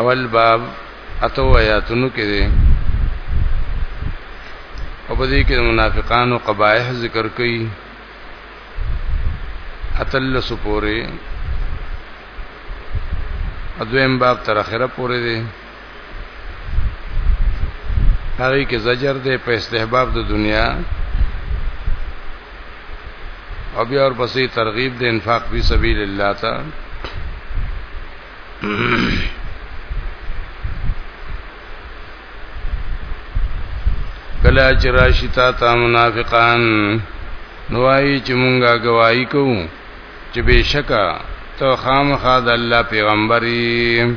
اول باب اتو آیاتونو کې دي او په دې کې منافقانو قبایح ذکر کړي اتل سپوره ادویم باب تر اخره پورې دي هغه کې زجر دی په استحباب د دنیا او بیا اور پسې ترغیب د انفاق فی سبیل الله ته کلا چې راشي تا ته منافقان نوای چې مونږه گواہی کوو چې بشکا ته خامخا د الله پیغمبري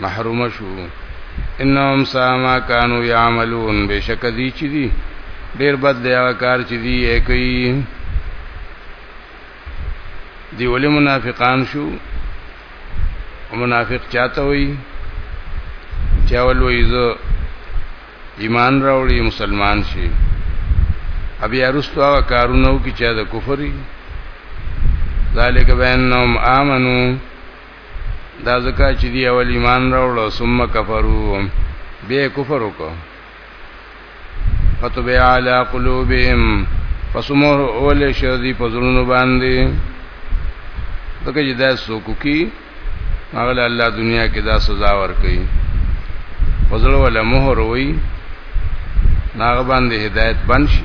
محروم شو انهم ساما كانوا يعملون بشک دي چې دي ډېر بد دی هغه کار چې دي یې کوي دی ولې منافقان شو او منافق چاته وي چا ولوي زه ایمان راوړي مسلمان شي ابي ارستو هغه کارونه کوي چې د کفري ذالک بانهم امنو دا ځکه چې دی اول ایمان راوړ ثم کفروا به کفر وکړه فتبع علی قلوبهم فسمور اول شذی پزړونو باندې دغه جدا سوکو کی هغه الله دنیا کې دا سزا ورکړي پزړو ولا مہر وای ناغه باندې هدایت بنشي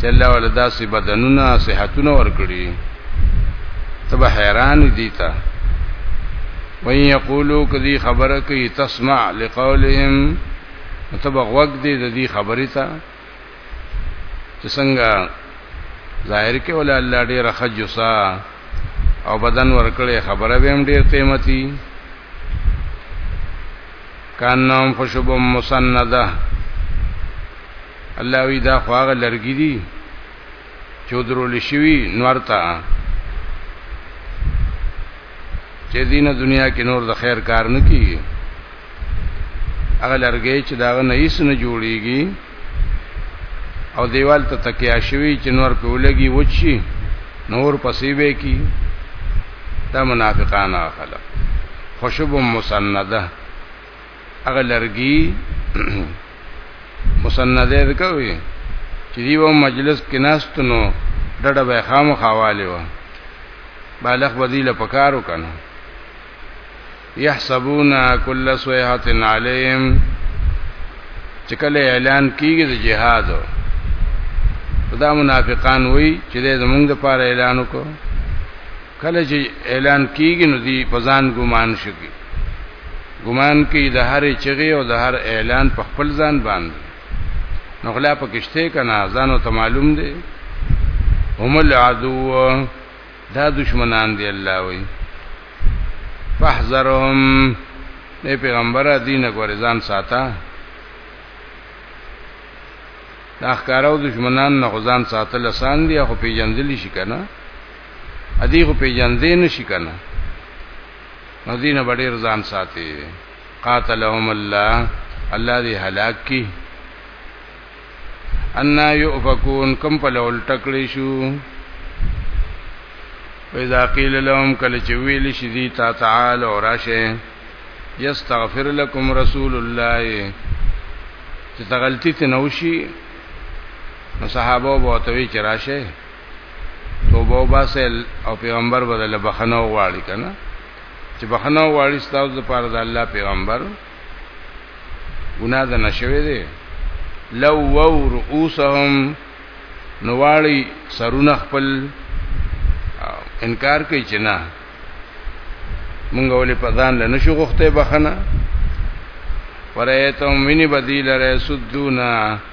چې الله ول داسې بدنونه صحتونه ورکړي تب حیران دي تا وای یقولو کدی خبره کوي تسمع لقولهم تب غوږ دې د دې خبرې ته چې څنګه ظاهر کې ول الله ډېر خجوسا او بدن ورکړي خبره به هم ډېر قیمتي کانهم خشب مسنده الله وی دا خواغه لرګی دي چودرول شوی نورتا چې دینه دنیا کې نور د خیر کار نه کیږي هغه لرګی چې داغه نه هیڅ نه جوړیږي او دیوال ته تکیا شوی چې نور په ولګي وچی نور پسې به کی دا منافقان خلق خشب مسنده هغه لرګي مسنده ده کوي چې دیو مجلس کې ناستنو ډډه به خامخواله و بالغ بدیل پکارو کنه يحسبون كل صيحه عليهم چې کله اعلان کیږي د جهاد دا منافقان وای چې د زمونږ د پاره اعلان وکړو کله چې اعلان کیږي نو دی په ځان ګمان شي ګمان کوي د هر چغې او د هر اعلان په خپل ځان باندې نو غلا پکشته کنا ځانو ته معلوم دی هم العدو دا دشمنان دی الله وی فاحذرهم اے پیغمبر دین ګور ځان ساته دا ښکارو دشمنان نه ځان ساته لسان دی خو پیجندل شي کنه ادي خو پیجندې نه شي کنه نو دین بډیر ځان ساتي قاتلهم الله الله دې هلاک کی ان یؤفکون کم په لول ټکړې شو وإذا قيل لهم کله چې ویل شي دي تا تعال او راشه یستغفر لكم رسول الله چې تغلطی ته نوشي نو صحابه بوتوي چې راشه توبه باسل او پیغمبر بدل بخنه غواړي کنه چې بخنه غواړي ستاسو لپاره د الله پیغمبر ګناه ده نشوي دي لو وو رؤوسهم نواړي سرونه خپل انکار کوي چې نه مونږ ولې په ځان له نشو غوښته بخنه ورایتم ویني بدیل را سدونا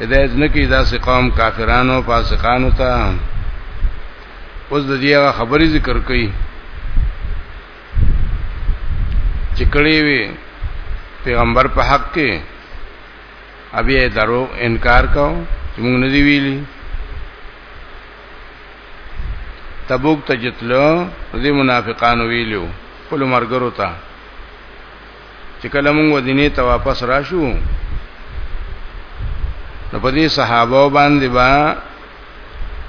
هدایت نکي دا سي قوم کافرانو فاسقانو ته اوس د دې خبرې ذکر کړي چې کړي وي پیغمبر په حق کې ابي درو انکار کو چې موږ نه دی ویلي تبوک ته جتلو دې منافقانو ویلو په لمرګرو ته چې کله موږ مدینه ته واپس راشو نو په دې صحابه باندې با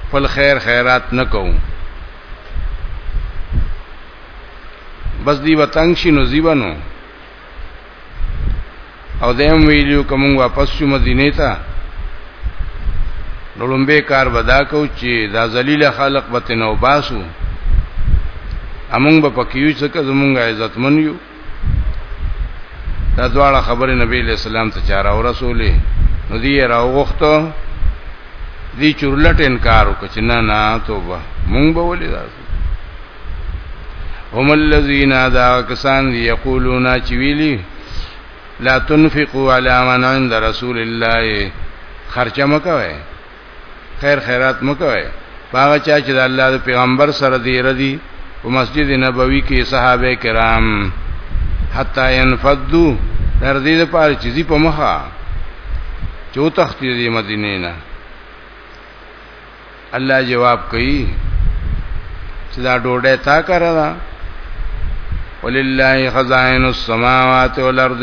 خپل خیر خیرات نکو بس دی وتنګ شي نو زیبنو او دیم ویلو کوم واپس شو مدینه ته نو لومبه کار ودا کو چې دا ذلیل خلق به تنو باسو امونږ به پکې یو څه که زمونږه عزتمن یو دا دواړه خبره نبی له سلام ته چاره او رسولې نو دی راوغختو دی چورلټ انکار وکړ چې نه نه توبه مونږ به ولې راځو هم الذين دا کسان یقولون چې ویلي لا تنفقوا على من عند رسول الله خرچه مکوئ خیر خیرات مکوئ باغ چا چې د الله د پیغمبر سره دی ردی په مسجد نبوي کې صحابه کرام حتا ينفدو تر دې لپاره چې زی په مخه چو تختی دی مدینه نه الله جواب کوي چې دا ډوډۍ تا کړه دا ولله خزائن السماوات والارض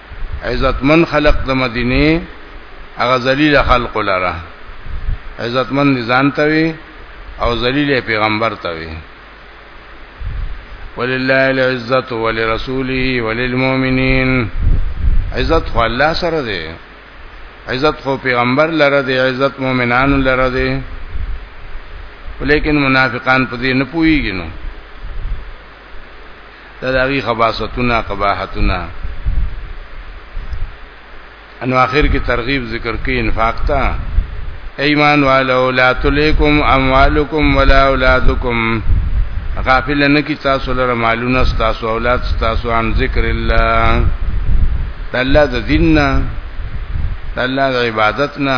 عزتمن خلق د مدینه هغه ذلیل خلق لره عزتمن ځان ته وي او ذلیل پیغمبر ته وي ولله العزت ولرسوله وللمؤمنین عزت خو الله سره دی عزت خو پیغمبر لره دی عزت مؤمنانو لره دی ولیکن منافقان په دې نه پوهیږي نو دا دغه خباستونه قباحتونه انو اخر کې ترغیب ذکر کوي انفاق ته ایمان والو لا تلیکم اموالکم ولا اولادکم غافل نه کی تاسو لره مالونه تاسو اولاد تاسو عن ذکر الله الله د دیننا الله د عبادتنا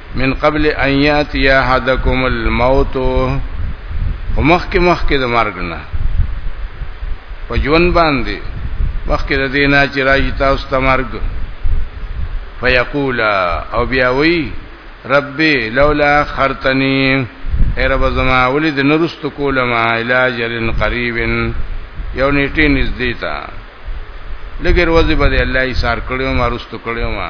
من قبل ان یاتی احدکم الموت ومخک مخک د مرګ نه په ژوند باندې مخک د دینه چې راځي تاسو ته مرګ فیقول او بیا وی ربي لولا خرتنی اے رب زما ولید نرست کولما علاج لن قریب یو نیټه نږدې تا لګر وځي بده الله یې سار کړو ما رست کړو ما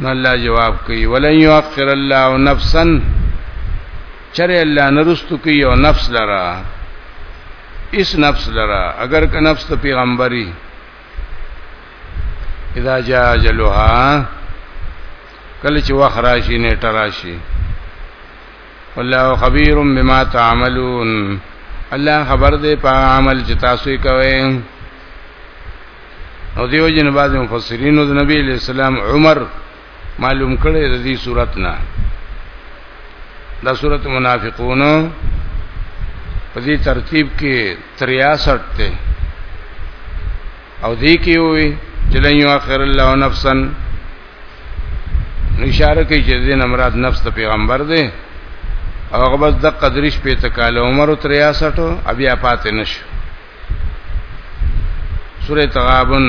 نو الله جواب کوي ولن يؤخر الله نفسا چرې الله نرستو کوي او نفس لرا اس نفس لرا اگر که نفس ته پیغمبري اذا جاء اجلها کله چې وخت راشي نه تراشي والله خبير بما تعملون الله خبر دې په عمل چې تاسو کوئ او دیو جن بعض مفسرین د نبی علیہ السلام عمر معلوم کړي د دې صورت نه دا صورت منافقون په دې ترتیب کې 63 ته او دې کې وي چې لن یؤخر الله نفسا اشاره کوي چې دین امراد نفس ته پیغمبر دی او هغه بس د قدرش په تکاله عمر 63 بیا پاتې نشو سوره تغابن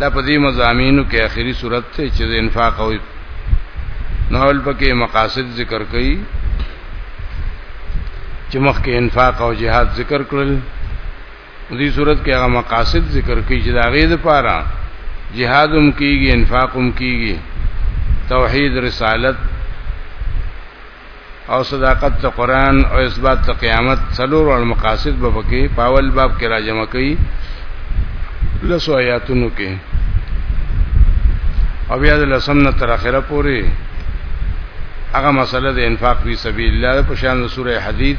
دا په دې مزامینو کې آخري صورت ته چې د انفاق او نوول پکې مقاصد ذکر کړي چې مخکې انفاق او جهاد ذکر کړل دې صورت کې هغه مقاصد ذکر کړي چې دا غي د پاره جهاد هم کیږي انفاق هم کیږي توحید رسالت او صداقت ته قران او اثبات ته قیامت څلور ور مقاصد به پکې پاول باب کې راجمع کړي لسو آیاتونو کې او بیا د لسم نه تر اخره پورې هغه مسله د انفاق فی سبیل الله په شان د سوره حدید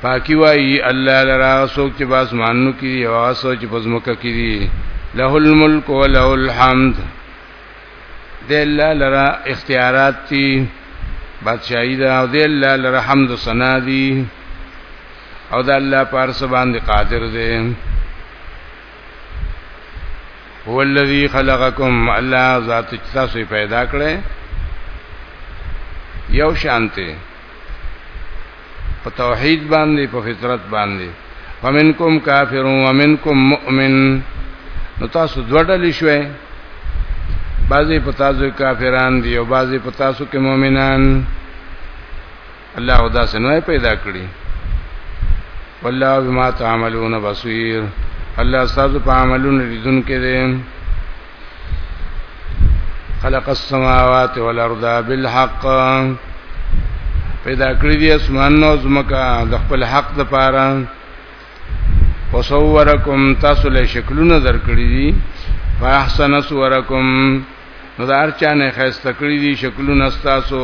پاکی وای الله لرا سوک چې باز مانو کې دی او سوک چې پزمکه کې دی له الملک وله الحمد د الله لرا اختیارات دي بادشاہی دا او د الله لرا حمد ثنا دي او د الله پر سبحان دی قادر دی هو الذی خلقکم الله ذات تاسو پیدا کړي یو شانته په توحید باندې په فطرت باندې ومنکم کافر ومنکم مؤمن نو تاسو دوړل شوي بعضی په تاسو کافران دي او بعضی په تاسو کې مؤمنان الله او دا سنوي پیدا کړی والله بما تعملون بصير الله تاسو په عملونو لیدون کې دی خلق السماوات والارض بالحق پیدا کړی دی اسمان او زمکا د خپل حق د پاره وصورکم تاسو له شکلونه درکړي دي فاحسن صورکم نو دا هر چا نه خسته کړی دي شکلونه تاسو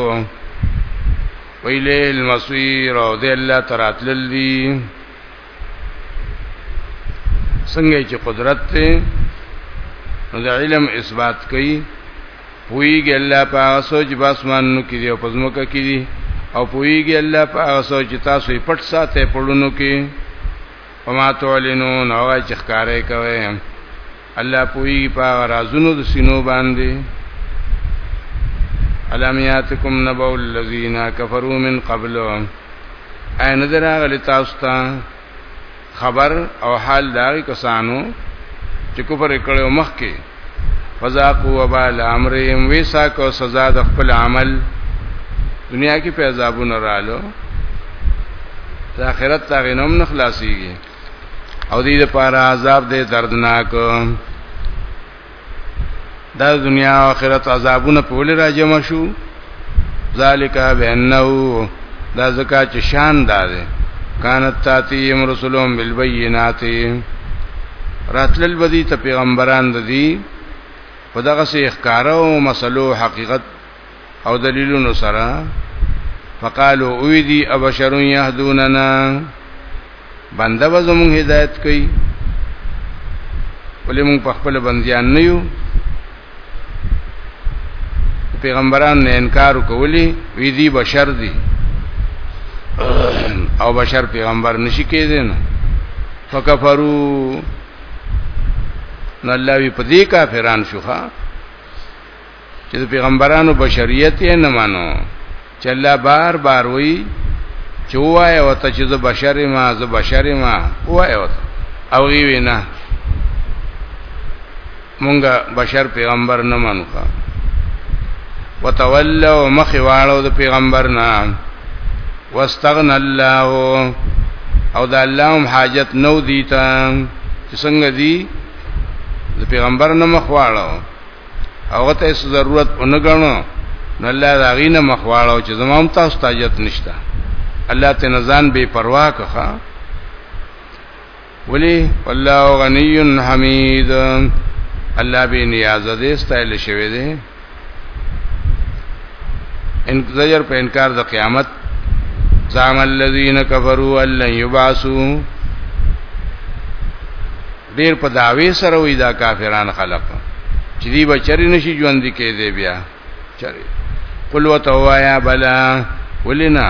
ویله المسیر او د الله تراتل دي څنګه چې قدرت ته نو د علم اثبات کوي پویږي الله په هغه سوچ باسمانو کې دی او پزموکه کې دی او پویږي الله په هغه سوچ تاسو یې پټ ساته پړونو کې وما تعلنون هغه چې ښکارې کوي الله پوهیږي په هغه رازونو د سینو باندې الم یاتکم نبو الذین کفروا من قبل اي نظر غلی تاسو ته خبر او حال داغي کسانو چې کفر کړو مخکې فذاقوا وبال امرهم ویسا کو سزا د خپل عمل دنیا کې په عذابونو رالو د آخرت تاغینوم نخلاصيږي او دې لپاره عذاب دې دردناک دا دنیا او آخرت عذابونه په ولې راجم شو ذالک بانه دا زکات چې شان دار کانت تاتیم رسولهم بالبینات راتلل بدی ته پیغمبران د دې په دغه سي اخکارو مسلو حقیقت او دلیلونو سره فقالو اوی دی ابشرون یهدوننا بنده به زمون هدایت کوي ولې مونږ په خپل بنديان نه یو پیغمبران نه انکار کولی وی دی بشر دی او بشر پیغمبر نشي کېدی نه فکفرو نو الله وی په دې کافران شوخه چې د پیغمبرانو بشریت یې نه مانو چې الله بار بار وی چې وای او ته چې زه بشر ما زه بشر ما وای او او وی وینا مونږه بشر پیغمبر نه مانو کا وتولوا مخوالو د پیغمبر نه واستغنى الله او د الله هم حاجت نو دیتا څنګه دی د پیغمبر نه مخوالو هغه ته هیڅ ضرورت اونګنو نو الله دا غینه مخواړو چې زمام تاسو تاجت نشته الله ته نزان بے پروا کخه ولی والله غنی حمید الله به نیاز دې استایل شوی دی ان زجر په انکار د قیامت زعم الذين كفروا ان يبعثوا ډیر په داوی سره وی دا کافران خلق چې دی بچری نشي ژوند کې دی بیا چری قل وتوایا بلا ولنا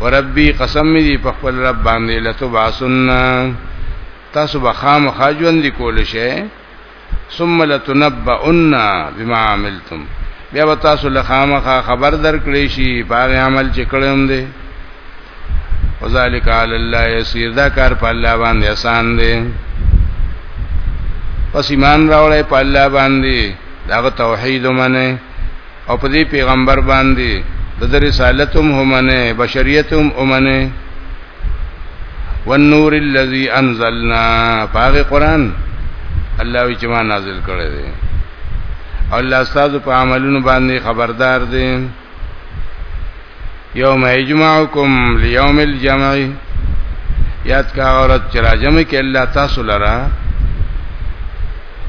وربي قسم دی په خپل رب باندې لتبعثن تاسو به خام خاجوند کول شي ثم لتنبؤن بما عملتم بیا به تاسو له خامخا خبر درکړې شي په هغه عمل چې کړم دی وذالک علی الله یسیر دا کار په الله باندې آسان دی پس ایمان راوړې په الله باندې دا توحید منه او په دې پیغمبر باندې د رسالتوم هم منه بشریتوم هم منه والنور الذي انزلنا پاغه قران الله وی چې ما نازل کړی دی الله استاد په عملونو باندې خبردار دی یوم یجمعکم لیوم الجمع یاد کا عورت چې راجم کې الله تاسو لرا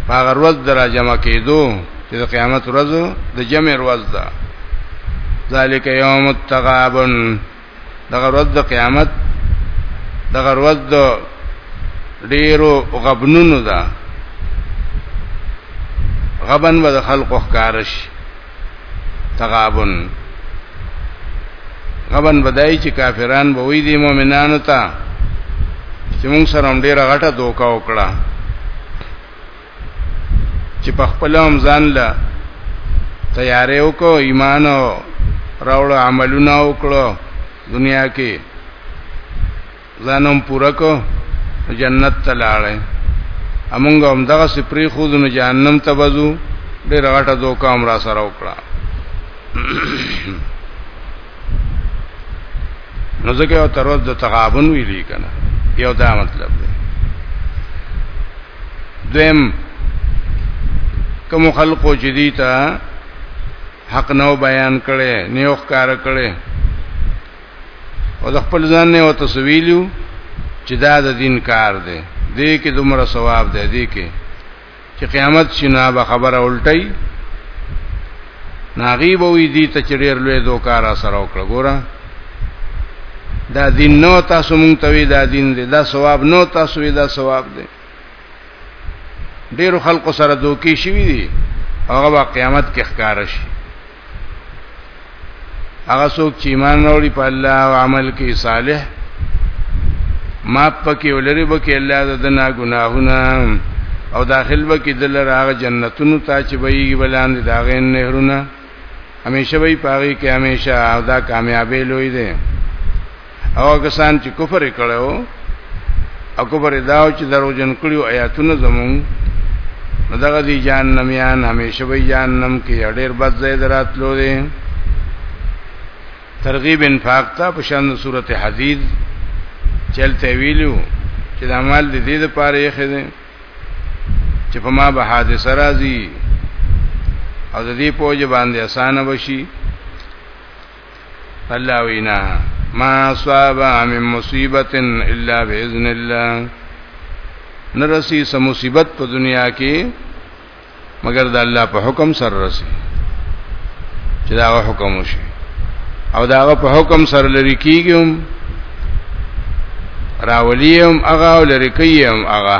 هغه ورځ دراجم کېدو چې د قیامت ورځ د جمع ورځ ده ذالک یوم التغابن دغه ورځ د قیامت دغه ورځ د ډیرو غبنونو ده غبن به د خلقو ښکارش تغابن غبن بدای چې کافران به وې دي مؤمنانو ته چې موږ سره ډیره غټه دوکا وکړه چې په خپل هم ځان له تیارې وکړو ایمان راوړو عملونه وکړو دنیا کې ځانم پوره کو جنت ته لاړې امونږ هم دغه سپری خود نو جهنم ته وځو ډېر غټه دوکه امر سره وکړه نو ځکه یو تر ورځ د تغابن ویلي کنه یو دا مطلب دی دیم کوم خلقو چې دي ته حق نو بیان کړي نیو ښکار کړي او د خپل ځان نه او تسویلو چې دا د دین کار دی دې کې دومره ثواب دی دې کې چې قیامت شنه به خبره الټي ناغي به وي دي ته چړیر لوی دوکارا سره وکړه ګوره دا دین نو تاسو مونږ ته وی دا دین دی دا ثواب نو تاسو وی دا ثواب دی ډیرو خلکو سره دوکي شوی دي هغه قیامت کې ښکار شي هغه څوک چې ایمان راوړي په الله او عمل کې صالح ما پکې ولري به کې الله د دنا ګناهونه او داخل به کې دل راغه جنتونو ته چې ویږي بلاندې داغه نهرونه همیشه وي پاغي کې همیشه او دا کامیابی لوی دی او کسان چې کفر کړو او کفر داو چې درو جن کړو آیاتونه زمون دغه دی جهنميان همیشه وي جهنم کې ډېر بد ځای دراتلو دي ترغیب انفاق ته په شان سورته حدید چلته ویلو چې د عمل د دې لپاره یې خېده چې په ما به حادثه راځي او د دې پوجا باندې اسانه وشي الله وینا ما صاب من مصیبت الا باذن الله نرسی سم مصیبت په دنیا کې مگر د الله په حکم سره رسی چې دا حکم وشي او دا په حکم سره لري کیږم راولیم اغا او لري کیم اغا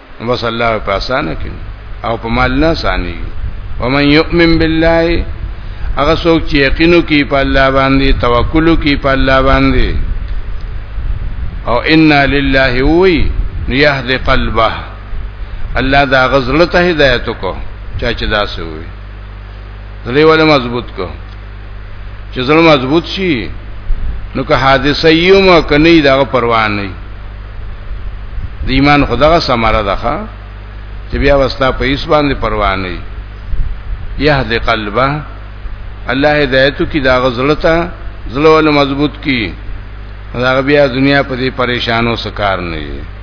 بس الله په اسانه کې او په مال نه ساني ومن يؤمن بالله هغه څوک چې یقینو کې په الله باندې توکل کې په الله باندې او انا لله وی یهد قلبه الله دا غزل ته هدایت کو چا چې دا سوی دلی ولا مضبوط کو چې زړه مضبوط شي نو که حادثه یوم کني دا پروا نه د ایمان خدغه سماره ده چې بیا وستا په ایس باندې پروا نه یهد قلبه الله هدایت کی دا غزلتا زلو مضبوط کی دا بیا دنیا په دې پریشانو سکار نه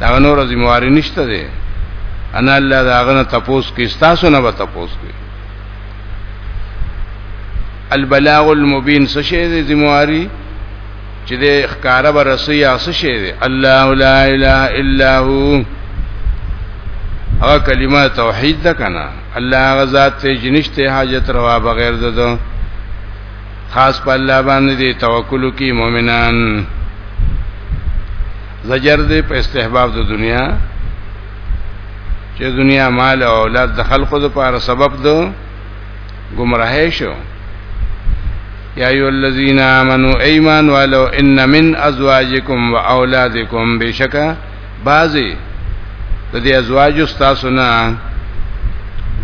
دا نور ذمہواری نشته ده انا الله دا غنه تپوس کې تاسو نه به تپوس کوي البلاغ المبین څه شی دی ذمہواری چې د ښکارا برسي یا څه شی دی الله لا اله الا هو هغه کلمه توحید ده کنه الله غزاد ته جنشته حاجت روا بغیر ده خاص په الله باندې توکل کوي مؤمنان زجر دی په استحباب د دنیا چې دنیا مال او اولاد د خلقو لپاره سبب دو گمراهی شو یا ایو الذین آمنو ایمان والو ان من ازواجکم و اولادکم بشکا بازی د دې ازواج تاسو نه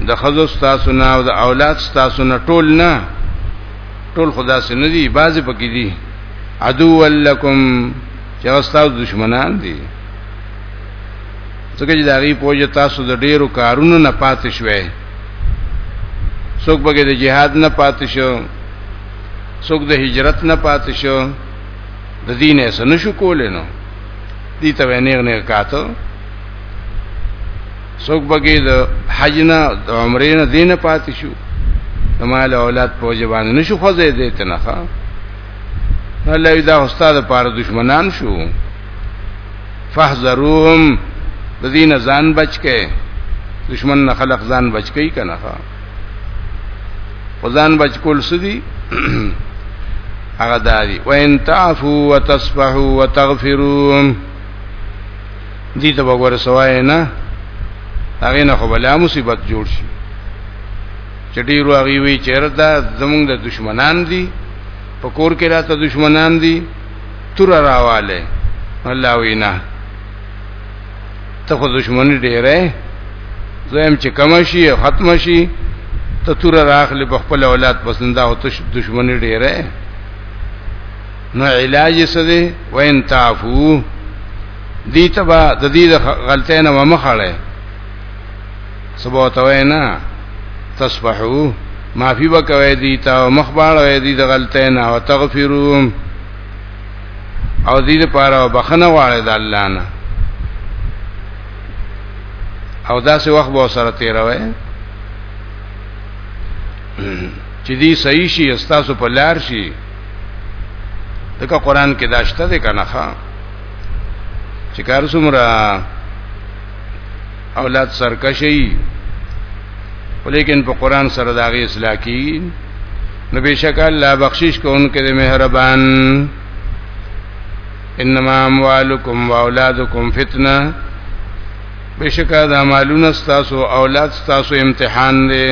د خزو تاسو نه او د اولاد تاسو نه ټول نه ټول خدا سره ندي بازی پکې دي عدو ولکم چې تاسو دشمنان دي ځکه چې دا غي پوجا تاسو د ډیرو کارونو نه پاتې شوي څوک به د جهاد نه پاتې شو څوک د هجرت نه پاتې شو د دین یې سن شو کولې نو دي ته نه نه کاتو څوک به د حج نه د عمرې نه دین پاتې شو د مال اولاد پوجا باندې نشو خوځې دې ته نه الله دا استاد لپاره دشمنان شو فاحذروهم د دین ځان بچ کې دشمن نه خلق ځان بچ کې کنه ها ځان بچ کول سدي هغه دادی وان تعفو وتصفحوا وتغفروا دي ته وګوره سوای نه هغه نه خو بلا مصیبت جوړ شي چې ډیرو هغه وی چیرې دا زمونږ د دشمنان دي په کور کې راته دشمنان دي تر راواله الله وینا ته خو دشمنی ډیره زم چې کم شي ختم شي ته تر راخلی په خپل اولاد پسنده او ته دشمنی ډیره نو علاج څه دی وین تعفو دي تبا د دې غلطۍ نه ومخړې سبا ته وینا تصبحو معافی وکوي دي تا مخباړه دي د غلطۍ نه او تغفرون او دې لپاره بخنه غواړي د الله نه او داسې وخت به سره تیروي چې دې صحیح شي استاسو په لار شي دغه قران کې داشته ده کنه ښا چې کار څومره اولاد سرکشي ولیکن په قران سره داغه اصلاح کی نو بشک الله بخشش کوونکې د مهربان انما اموالکم واولادکم فتنه بشک دا مالونه تاسو اولاد تاسو امتحان دی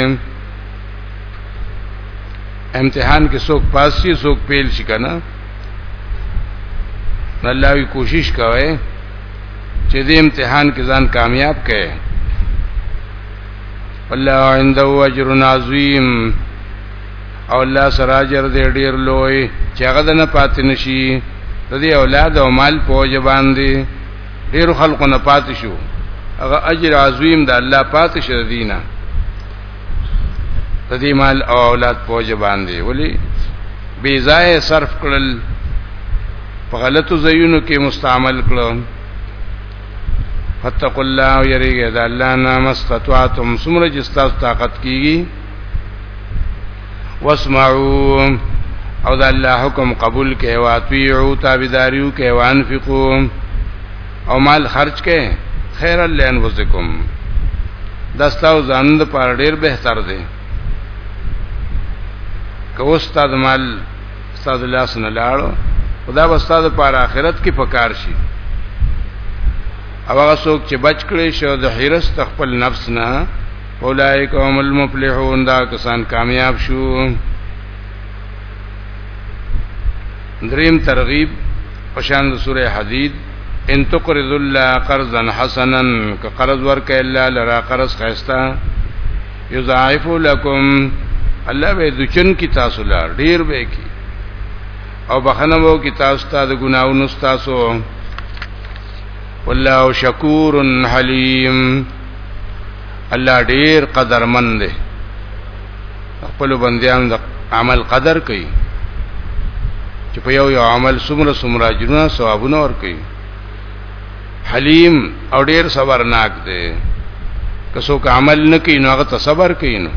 امتحان کې څوک پاس شي څوک فیل شي کنه الله کوشش کوي چې دې امتحان کې ځان کامیاب کړي الله عنده اجر عظیم او الله سراجر دې ډیر لوی چې هغه نه پاتې نشي د دې اولاد او مال په وجه باندې ډیر خلکو نه پاتې شو هغه اجر عظیم د الله پاتې شه دینه د دې مال او اولاد پوجا باندې ولی بی ځای صرف کړل په غلطو ځایونو کې مستعمل کړل فتقوا الله یریګه د الله نام استطاعتم سمره چې تاسو طاقت کیږي واسمعوا او د الله حکم قبول کړي او اطیعوا تابعداریو کړي وانفقوا او مال خرج کړئ خیر لانفسکم دا ستاسو ځان د پاره ډیر بهتر دی که استاد مال استاد لاس نه لاړو خدا به استاد پر آخرت کې پکار شي او هغه څوک چې بچ کړي شو د حرس خپل نفس نه اولائک هم المفلحون دا کسان کامیاب شو دریم ترغیب پشان د سوره حدید ان تقرض الله قرضا حسنا که قرض ورکه الله لرا قرض خيستا یضاعف لكم الله به دچن کی تاسو لار ډیر به کی او بخنه وو کی تاسو ته د ګناونو تاسو والله شکور حلیم الله ډیر قدرمن دی خپل بندیان د عمل قدر کوي چې په یو یو عمل سمره سمره جنونه ثوابونه ور کوي حلیم او ډیر صبرناک دی که څوک عمل نه کوي نو هغه ته صبر کوي نو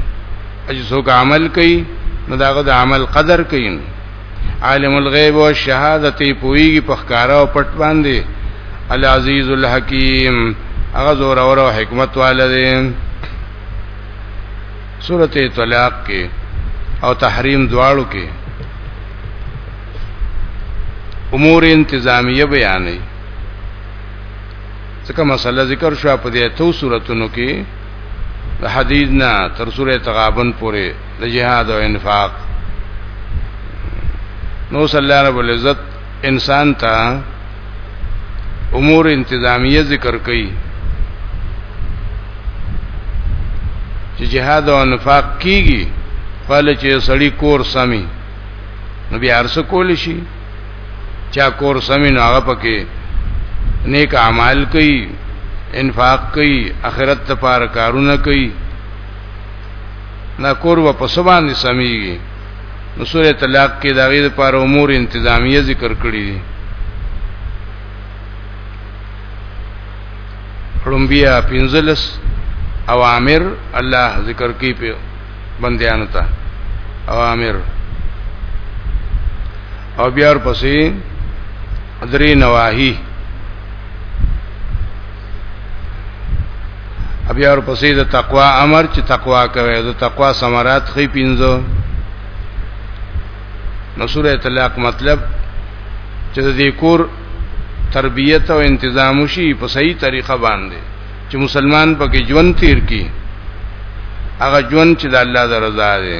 چې څوک عمل کوي نو داغه د عمل قدر کوي نو عالم الغیب او شهادت پویږي په ښکارا او پټ باندې العزیز الحکیم هغه زور او حکمت والده سورته طلاق کې او تحریم دواړو کې امور انتظامیه بیانې څکه مسله ذکر شو په دې اتو سوراتونو کې د حدیث نه تر سورې تغابن پورې د جهاد او انفاق نو صلی الله علیه وسلم انسان ته امور انتظامیه ذکر کړي چې جهاد او نفاق کیږي خپل چې سړی کور سمي نو بیا ارس کول شي چا کور سمي نو هغه پکې نیک اعمال کوي انفاق کوي اخرت لپاره کارونه کوي نا کور و په سبان دي سميږي نو سوره طلاق کې دا غیر پر امور انتظامیه ذکر کړی دي رمبیا پنزلس اوامر الله ذکر کوي په بندیانو ته اوامر او بیا ورپسې درې نواهی بیا ورپسې د تقوا امر چې تقوا کوي د تقوا ثمرات خې پینځو نو سورې طلاق مطلب چې د دې کور تربیت او تنظیم شي په صحیح طریقه باندې چې مسلمان پکې ژوند تیر کړي هغه ژوند چې د الله د رضا دی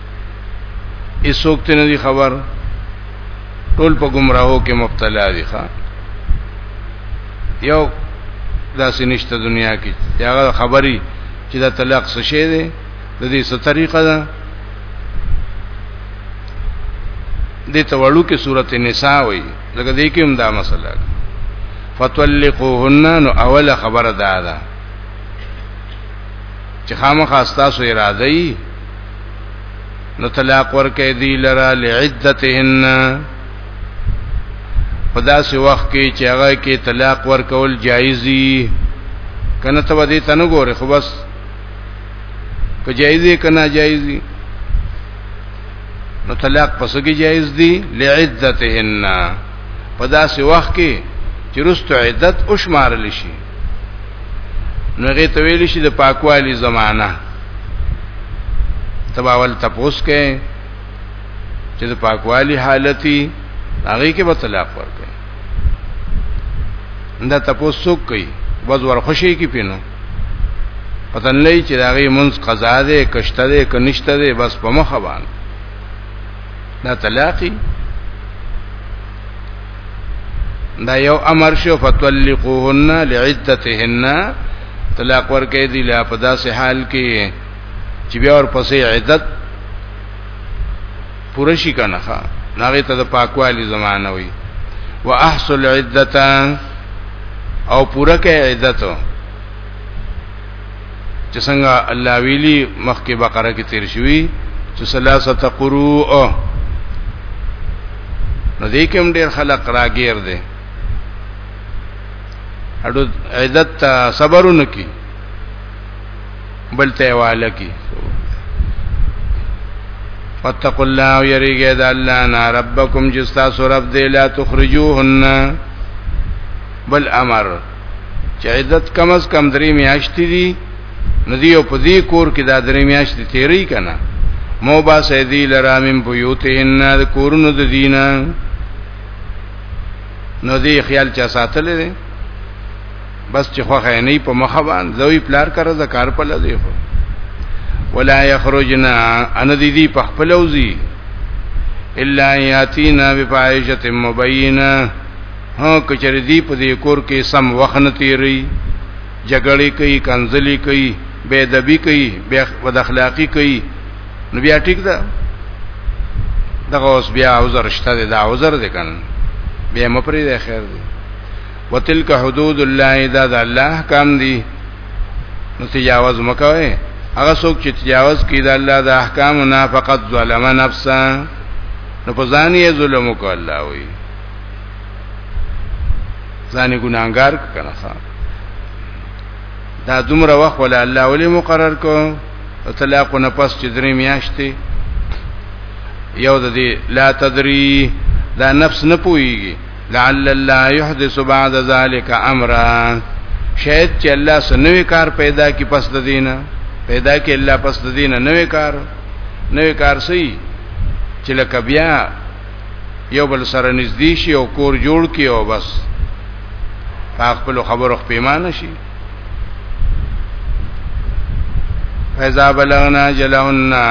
ایسوک ته نه دي خبر ټول په گمراهو کې مبتلا دي ښا یو داسې نشته دنیا کې هغه خبري چې دا طلاق څه شی دی د دې څه طریقه ده د توړو کې سورته نساء وي لکه دې کې هم دا مسله ده فتولقوهن نو اوله خبره ده چې خامخا تاسو اراده یې نو طلاق ورکې دی لرا لعدتهن په داسې وخت کې چې هغه کې طلاق ورکول جایز دي کنه ته ودی تنه ګوره خو بس که جایز دی کنه جایز دی نو طلاق پس کې جایز دی لعدتهن په داسې وخت کې چې رستو عدت او شمارل شي نو هغه ته ویل شي د پاکوالي زمانہ تباول تپوس کې چې د پاکوالي حالتي هغه کې به طلاق ورکړي دا تپوس څوک کوي بس ورخوشي کې پینو پتن نه چې هغه منځ قضا ده کشته ده کنيشته ده بس په مخه باندې دا طلاقي دا یو امر شو فتلقوهن لعدتهن طلاق ورکې دی لا په داسې حال کې چې بیا ور پسې عدت پوره شي کنه ښا ناغه ته د پاکوالي زمانه وي واحصل عدتا او پوره کې عدتو چې څنګه الله ویلي مخکې بقره کې تیر شوی چې ثلاثه قروء نو دې کوم ډیر خلق راګیر دي اډو عزت صبرونه کی بلته واله کی واتقوا الله ويرجى ذا الله نا ربكم جستا سرب دي لا تخرجوهن بل امر چې عدت کم از کم درې میاشتې دي ندی او په دې کور کې دا درې میاشتې تیری کنه مو با سیدی لرامن بیوتهن د کورونو د دینه نو دې خیال چا ساتلې دي بس چې خوخه نه په مخه باندې زوی پلار کړه د کار په لدی خو ولا یخرجنا ان دې دې په خپلوزی الا یاتینا بفایشه مبینه ها کچری دی په دې کور کې سم وخت نه تیری جګړې کوي کنځلې کوي بے دبی کوي بے ود اخلاقی کوي نو بیا ټیک ده دغه اوس بیا عذر شته دا عذر دی کنه بیا مپری ده خیر دی وتلک حدود الله اذا ذا الله کام دی نو تجاوز مکوئ هغه څوک چې تجاوز کوي د الله د احکامو نه فقط ظلم نفسه نو په ځان یې ظلم وکړ الله وی ځان ګناګار کنه دا دومره وخت ولا الله ولې مقرر کو طلاق نه پس چې درې میاشتې یو د دې لا تدری دا نفس نه پويږي لعل الله يحدث بعد ذلك امرا شاید چې الله سنوي کار پیدا کی پس د دینه پیدا کی الله پس د دینه نوې کار نوې کار سي چې لکه بیا یو بل سره نږدې شي او کور جوړ کی او بس خپل خبرو پیمانه شي فیضا بلغنا جلونا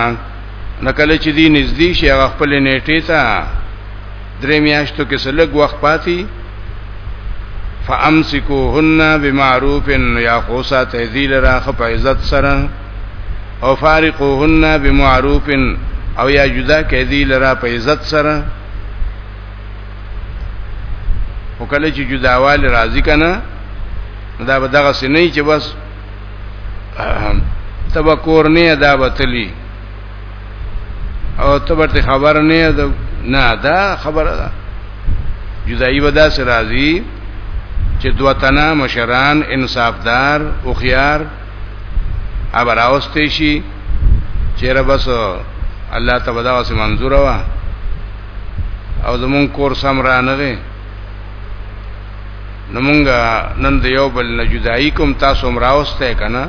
نکله چې دی نږدې شي هغه خپل نیټه ته درې میاشتو کې سلګ وخت پاتې فامسکوهن بمعروف یا خوسا تهذیل را خپ عزت سره او فارقوهن بمعروف او یا جدا کې دی لرا په عزت سره وکړي چې جداوال راضی کنه دا به دغه سنې چې بس تبا کور نه ادا بتلی او تبا ته خبر نه ادا نه دا خبره ده جدائی ودا سرازی چې دوتنا مشران انصافدار او خيار ابر اوستې شي چیرې بس الله تبارک واسه منظور وا او زمون کور سم را نه غي نو مونږه نن د یو بل نه جدائی کوم تاسو مراوسته کنه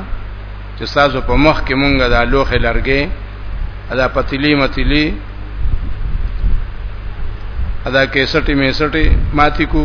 چې تاسو په مخ کې مونږه د لوخه لرګې ادا پتلی متلی ادا کیسټی میسټی ماتی کو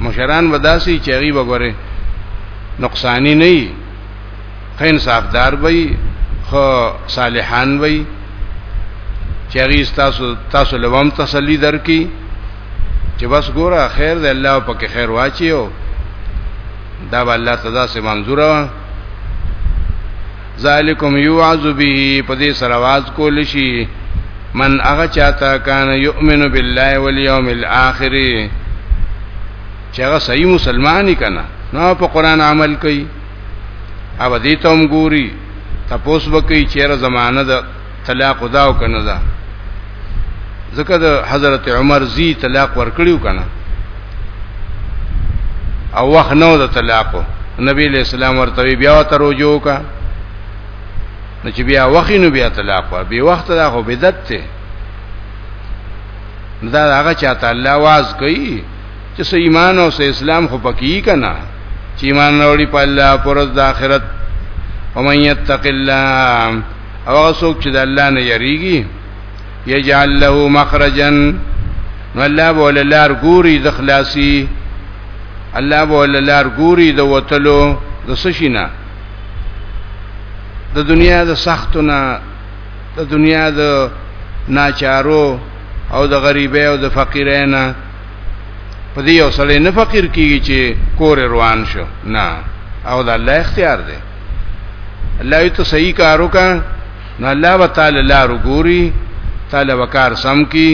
مشران بداسي چې هغه وګوره نقصانی نه وي خو انصافدار وي خو صالحان وي چې هغه تاسو تاسو لوم تسلی درکې چې بس ګوره خیر دی الله پکې خیر واچي او دا به الله تدا سي منظور ذالکم یعذ به په دې سره واز کول شي من هغه چاته کان یؤمن بالله والیوم الاخر چې هغه صحیح مسلمانی کنا نو په قران عمل کوي او دې ته هم ګوري تاسو به کوي چیرې زمانه ده طلاق داو کنه دا ځکه د حضرت عمر زی طلاق ورکړیو کنه او وخت نو د طلاق نبی علیہ السلام ورته بیا ته رجوع کا نو چې بیا وخت نو بیا طلاق ور بیا وخت دا خو بدعت ته دا هغه چاته الله واز کوي چې سې ایمان او سې اسلام خو پکې کنا چې ایمان وروړي په الله پر د آخرت ومن يتق الله او هغه څوک چې د الله نه یریږي یجعل له مخرجا نو الله بوله لار ګوري د خلاصي الله بوله لار ګوري د وتلو د سشینا د دنیا د سختونه د دنیا د ناچارو او د غریبۍ او د فقیرانه په دې یو سړی نه فقیر کیږي چې کور روان شو نه او د الله اختیار دی الله یې ته صحیح کار وکړه نو الله وتعالى لار ګوري تعالی وکار سم کی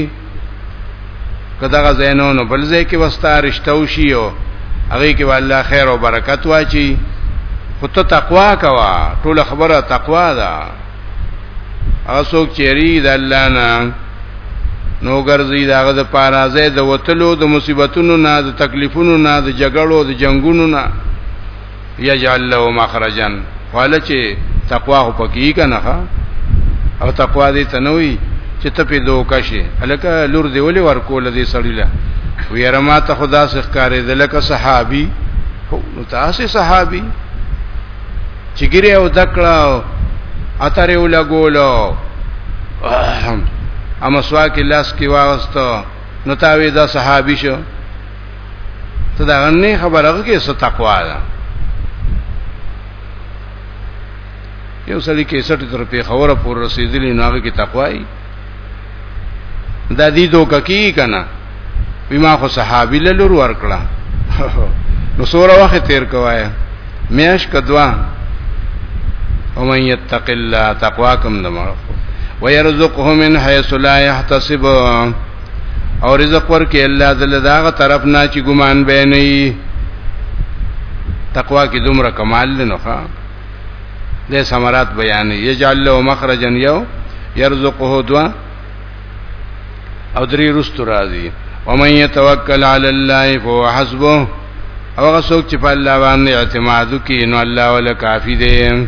کداغه زینونو بل ځای کې وستا رشتو شیو هغه کې والله خیر او برکت واچي خو ته تقوا کوا ټول خبره تقوا ده هغه څوک چې ری د الله نه نو ګرځي داغه د پارازه د وتلو د مصیبتونو نه د تکلیفونو نه د جګړو د جنگونو نه یجعل له مخرجا والا چې تقوا هو پکې کنه او تقوا دې تنوي چې ته په دوکه شي الکه لور دې ولې ورکول دې سړی له ویره ما ته خدا سخکارې دلکه صحابي نو تاسو صحابي چې ګره او دکړه اتر یو لګولو اما سواک لاس کې واغستو نو تاوی دا صحابي شو ته دا غنې خبره کې څه تقوا ده یو سړي کې 60 تر په خوره پور رسیدلی نو هغه کې تقوای دا دې دوک کی کنه بما خو صحابي له لور ورکړه نو سوره وخت تیر کوایا میاش کدوا او من یتق الله تقواکم دمر ويرزقه من حيث لا يحتسب او رزق ورکې الله ذل داغه طرف نه چې ګمان به نه وي تقوا کې دومره کمال نه ښه د ثمرات بیان یجعل له مخرجا یو يرزقه دوا او درې رست راځي ومن يتوکل علی الله فهو حسبه او هغه څوک چې په الله باندې اعتماد کوي نو الله ولا کافی دی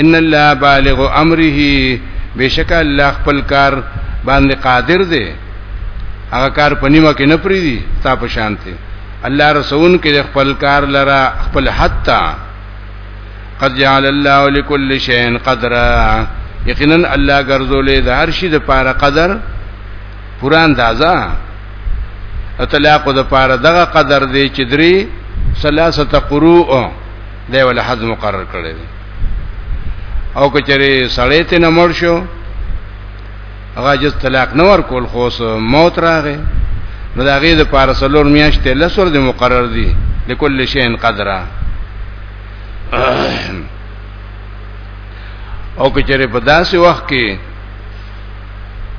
ان الله بالغ امره بشک الله خپل کار باندې قادر دی هغه کار په نیمه کې نه پری دی تا په شانته الله رسول کې خپل کار لرا خپل حتا قد جعل الله لكل شيء قدرا یقینا الله ګرځولې د هر شي د پاره قدر پورا اندازا اطلاق د پاره دغه قدر دی چې درې ثلاثه قروء دی ول حد مقرر کړی دی او کچری سړی ته نه مړ شو هغه جز طلاق نه ور کول خو موت راغی نو دا غي د پارسلور میاشتې لسور دی مقرر دی لكل شيء قدره او کچره په داسې وخت کې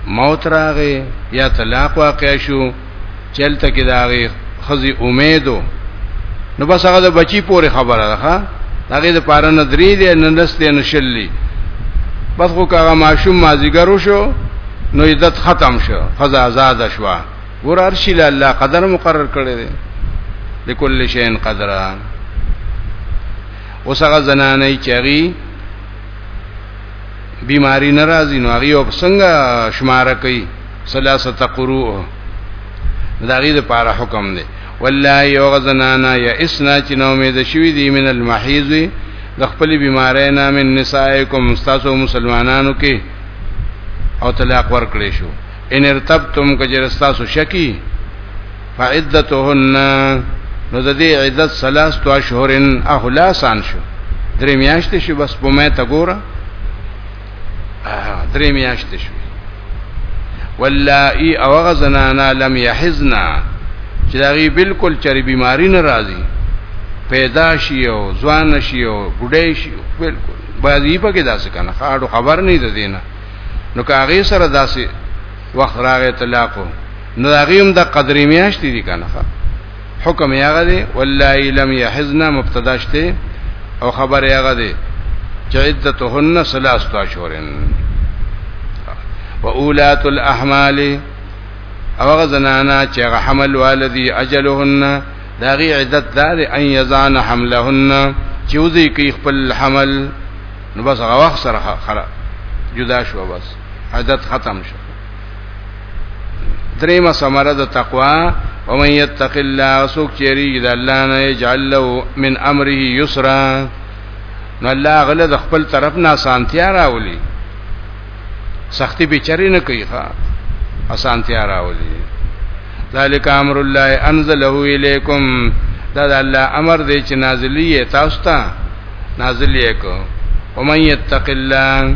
موت راغې یا طلاق واقع شو چلته کې داغه خزي امیدو نو بس هغه د بچی پورې خبره ده ها هغه د پاره نه درې دی نه نسته نه شللی بس خو هغه ماشوم مازیګر وشو نو عزت ختم شو خزا آزاد شو ور ارشل الله قدر مقرر کړی دی لكل شيء قدرا اوس هغه زنانه چری بیماری ناراضی نو هغه او څنګه شماره کوي ثلاثه قروء دا غي د پاره حکم دی والله یو غزنانا یا اسنا چې نو امید شوی دی من المحیض د خپل بیماری نام نسائکم استاسو مسلمانانو کې او طلاق ورکړې شو ان ارتبتم کجر استاسو شکی فعدتهن نو د دې عدت ثلاث تو اشهرن اخلاصان شو درې میاشتې شو بس په مې تا ګوره درې میاشتې شو واللائي او غزنانا لم يحزنا چې دا غي بالکل چری بیماری نه راځي پیدا شي او ځوان شي او بډای شي بالکل بعضی په کې داسې کنه خاړو خبر نه دی دینه نو کاغه سره داسې وخت راغی طلاقو نو هغه هم د قدرې میاشت دي کنه حکم یې هغه دی والله لم يحزنا مبتدا شته او خبر یې هغه دی چې عدتهن ثلاثه اشهرن واولات الاحمال او هغه زنانا چې هغه حمل والدي اجلهن داغي عدت دار ان يزان حملهن چې وزي کوي خپل حمل نو بس هغه وخت سره خره جدا شو بس عادت ختم شو دریم ثمره د تقوا ومن يتق الله سوک چری د الله نه یجعل له من امره یسرا نو الله غله د خپل طرف نه سانتیا راولي سختی به چری نه کوي ښا اسانتیا راولي ذالک امر الله انزله الیکم دا د الله امر دی چې نازلی تاسو ته نازلی کو ومن یتق الله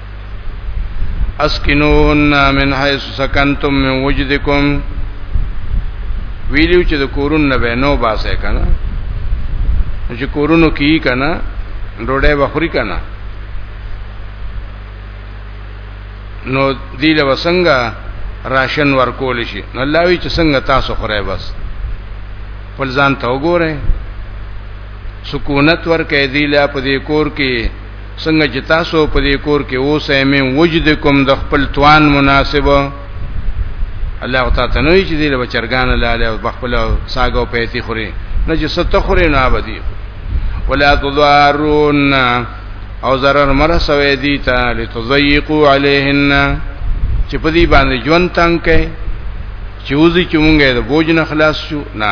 اسکنوهن من حيث سكنتم من وجدكم ویلو چې د کورون نه به نو باسه کنه چې کورونو کې کنه ډوډۍ بخوري کنه نو دی له وسنګ راشن ورکول شي نو الله وی چې څنګه تاسو خورای بس خپل ځان ته وګورئ سکونت ورکې دی له په دې کور کې څنګه چې تاسو په دې کور کې اوسئ مې وجد کوم د خپل توان مناسب الله تعالی ته نوې چې دې له چرګان لاله او خپل ساګو پیتی خوري نه چې ست خوري نه ابدي ولا تضارون او zarar مرسوي دي ته لتضيقوا عليهن چې په دې باندې ژوند تنگ کړي چې وځي چې مونږه د بوج نه خلاص شو نه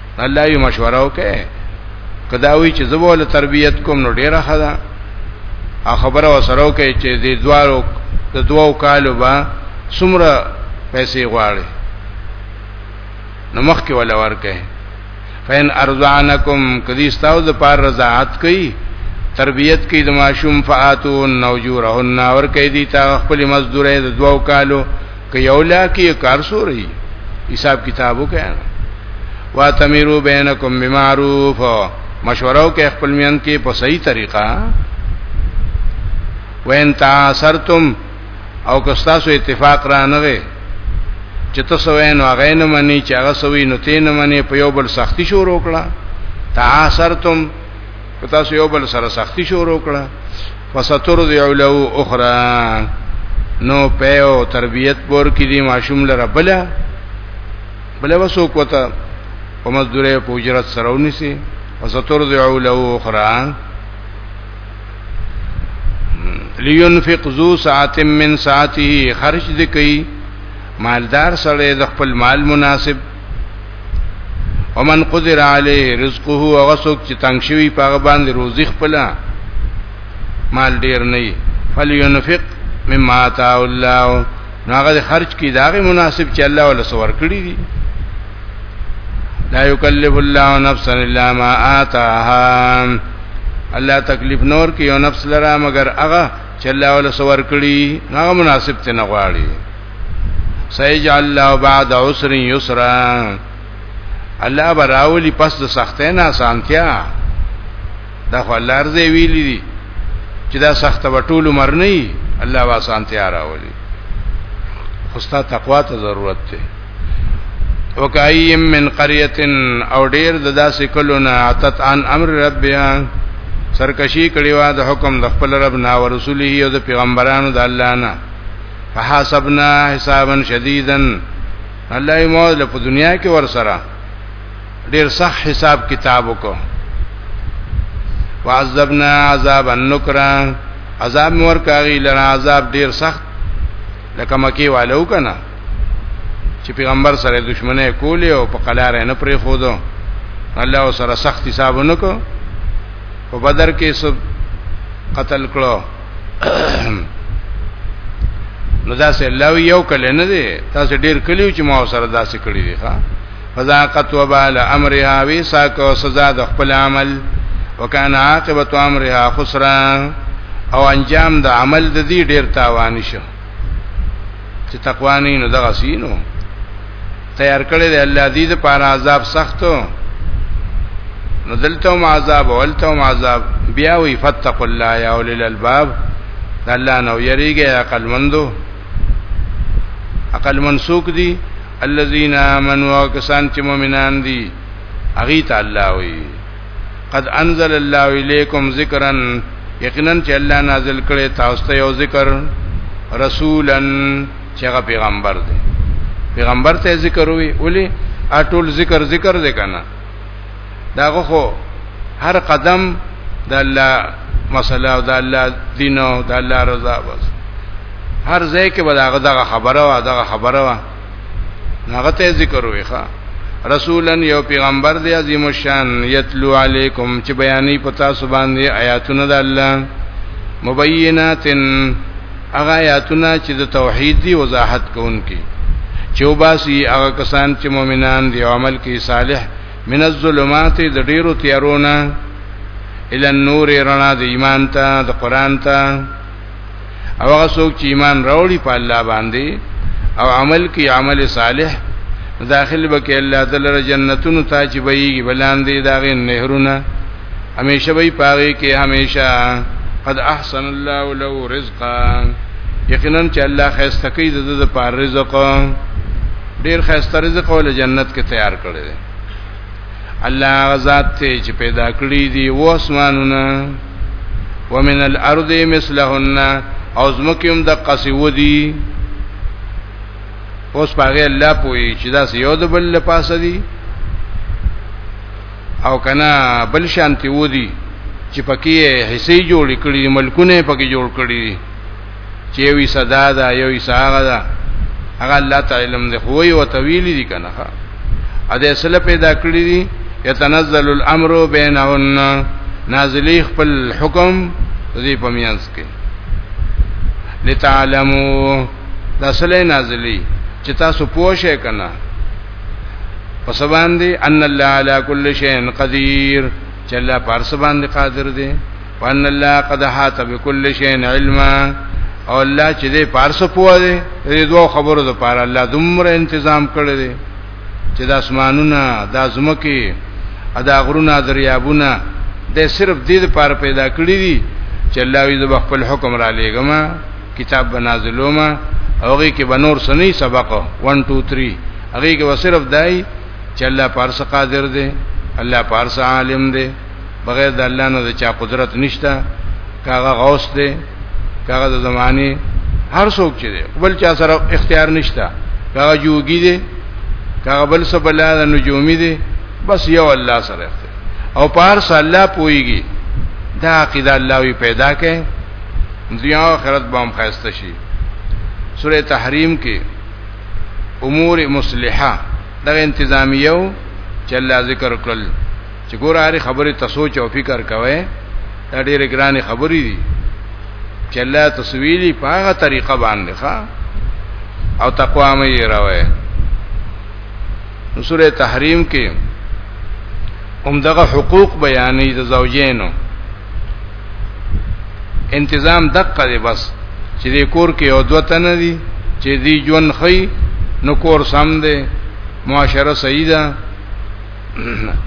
الله یې مشوره وکړي کدا وی چې زبول تربیت کوم نو ډیره خدا ا خبره وسره وکړي چې دې دوارو د دوو کالو با سمره پیسې غواړي نو مخ کې ولا ورکه فین ارزانکم کدی استاو د پار رضاعت کوي تربیت کوي د ماشوم فاتو نوجورهن ور کوي دي تا خپل مزدورې د دوو کالو که یو لا کې کار سو رہی حساب کتابو کې واتمیرو بینکم بمعروف مشورو کې خپل میان کې په صحیح طریقه وین تاسرتم او که تاسو اتفاق را نه وي چې تاسو وین واغې نه مني چې هغه سوي نو تین مني په یو بل سختی شروع کړه تاسرتم تاسو یو بل سره سختی شروع کړه فسترضع له اخرى نو په او تربيت پور کې دي ماشوم لره بل بل وسو کوته په مزدوره پوجرت سرونی سي فسترضع له اخرى لينفق ذو ساعت من ساعته خرج دي کوي مالدار سره د خپل مال مناسب ومن قدر علیه رزقه هغه څوک چې تنگ شوی په هغه باندې روزي خپل مال ډیر نه وي فلینفق مما آتا الله هغه خرج کی داغه مناسب چې الله ولا سور کړی دي لا یکلف الله نفسا الا ما آتاها الله تکلیف نور کې یو نفس لرا مگر هغه چې الله ولا سور کړی هغه مناسب ته نه غواړي سيجعل الله بعد عسر يسرا الله براولي پس د سختۍ نه اسانتیا دا خو الله رضی ویلی دي چې دا سخت وټول عمر نه الله واسانتیا راولي خو ستا تقوا ته ضرورت ده وکایم من قريه او ډیر د داسې کلونه اتت ان امر ربیا سرکشی کړي وا د حکم د خپل رب نه او رسوله او د پیغمبرانو د الله نه فحاسبنا حسابا شديدا الله یې موږ له دنیا کې ور سره ډیر سخت حساب کتاب وکړو وعذبنا عذاب النکرا عذاب مور کاغی لنا عذاب ډیر سخت لکه مکی والو کنا چې پیغمبر سره دښمنه کولې او په قلار نه پرې خودو الله سره سخت حساب ونکو په بدر کې سب قتل کړو نو دا سه لو یو کله نه دی تاسو ډیر کلیو چې ما سره داسې کړی دی ښا فذاقت وبال امرها وی ساکو سزا د خپل عمل وکانه عاقبت امرها خسران او انجام د عمل د دې ډیر تاوان شو چې تقوا نه نو دغه سینو تیار کړی دی الله دې د پاره عذاب سختو نو دلته هم عذاب ولته هم عذاب بیا وی فتق الله یا اول الالباب الله نو یریږي عقل مندو عقل منسوک دي الذين امنوا کسان چې مؤمنان دي اغي تعالی وی قد انزل الله الیکم ذکرا یقینا چې الله نازل کړي تاسو ته یو ذکر رسولا چې هغه پیغمبر دی پیغمبر ته ذکر وی ولی اټول ذکر ذکر دی کنه داغه خو هر قدم د الله مسله او د الله دین او د الله رضا بس هر ځای کې به داغه دغه خبره وا دغه خبره وا هغه ته ذکر ویخه رسولا یو پیغمبر دی عظیم الشان یتلو علیکم چې بیانې پتا سبحان دی آیاتونه د الله مبیناتن هغه آیاتونه چې د توحید دی وضاحت کوونکي چې وباسي هغه کسان چې مؤمنان دی عمل کوي صالح من الظلمات د ډیرو تیارونه الى النور رڼا د ایمان ته د قران ته او هغه څوک چې ایمان راوړي په الله باندې او عمل کوي عمل صالح داخل بکې الله تعالی جنتونو ته چې بهيږي بلاندې داغه نهرونه همیشه به پاره کې همیشه قد احسن الله له رزقا یقینا چې الله خیسته کوي د د پاره رزق ډیر خیسته رزق ول جنت کې تیار کړی دی الله غزاد ته چې پیدا کړی دی و اسمانونه ومن الارض مثلهن او زمکیوم د قصې ودی اوس پاره الله پوي چې دا یو د بل لپاسه دي او کنا بل شانتی ودی چې پکې حصے جوړ کړي ملکونه پکې جوړ کړي چې یو حصہ دا ده یو حصہ هغه ده هغه الله تعالی علم دی خو یو تویل دي کنه ا دې سره پیدا کړی دي یتنزل الامر بینهن نازلی خپل حکم دې پمینس کې لتعلمو دا سره نازلی چې تاسو پوه شئ کنه پس باندې ان الله علی کل شیء قدیر چې الله پارس باندې قادر دی وان الله قد حات بكل شيء علما او الله چې دې پارسه پوه دې دې دوه خبرو د پاره الله دومره تنظیم کړی دی چې د اسمانونو د زمکه ادا غرونه دریابونه د صرف دې لپاره پیدا کړی دي چې الله یې د خپل حکم را لېګم کتاب بنازلوم هغه کې بنور سنې سبق 1 2 3 هغه کې صرف دای چې الله پارسه قادر دی الله پارسه عالم دی بغیر د الله نه د چا قدرت نشته کاغه غوث دی کاغه د زمانه هر څوک چې دی بل چا سره اختیار نشته کاغه جوګی دی کاغه بل څه بل د نجومی دی بس یو الله سره اختیار او پار سره الله پويږي دا عقیده الله وی پیدا کړي دنیا او آخرت به هم خاسته شي سوره تحریم کې امور مصلحه دغه انتظامیو چې الله ذکر کړل چې ګور هرې خبرې ته سوچ او فکر کوي دا ډېرې ګرانې خبرې دي چې الله تسویلی په هغه طریقه باندې ښا او تقوا مې یې راوي سورې تحریم کې هم دغه حقوق بیانې د زوجینو انتظام دقه دی بس چې د کور کې یو دوه تن دي چې دی ژوند خي نو کور سم دی معاشره صحیح ده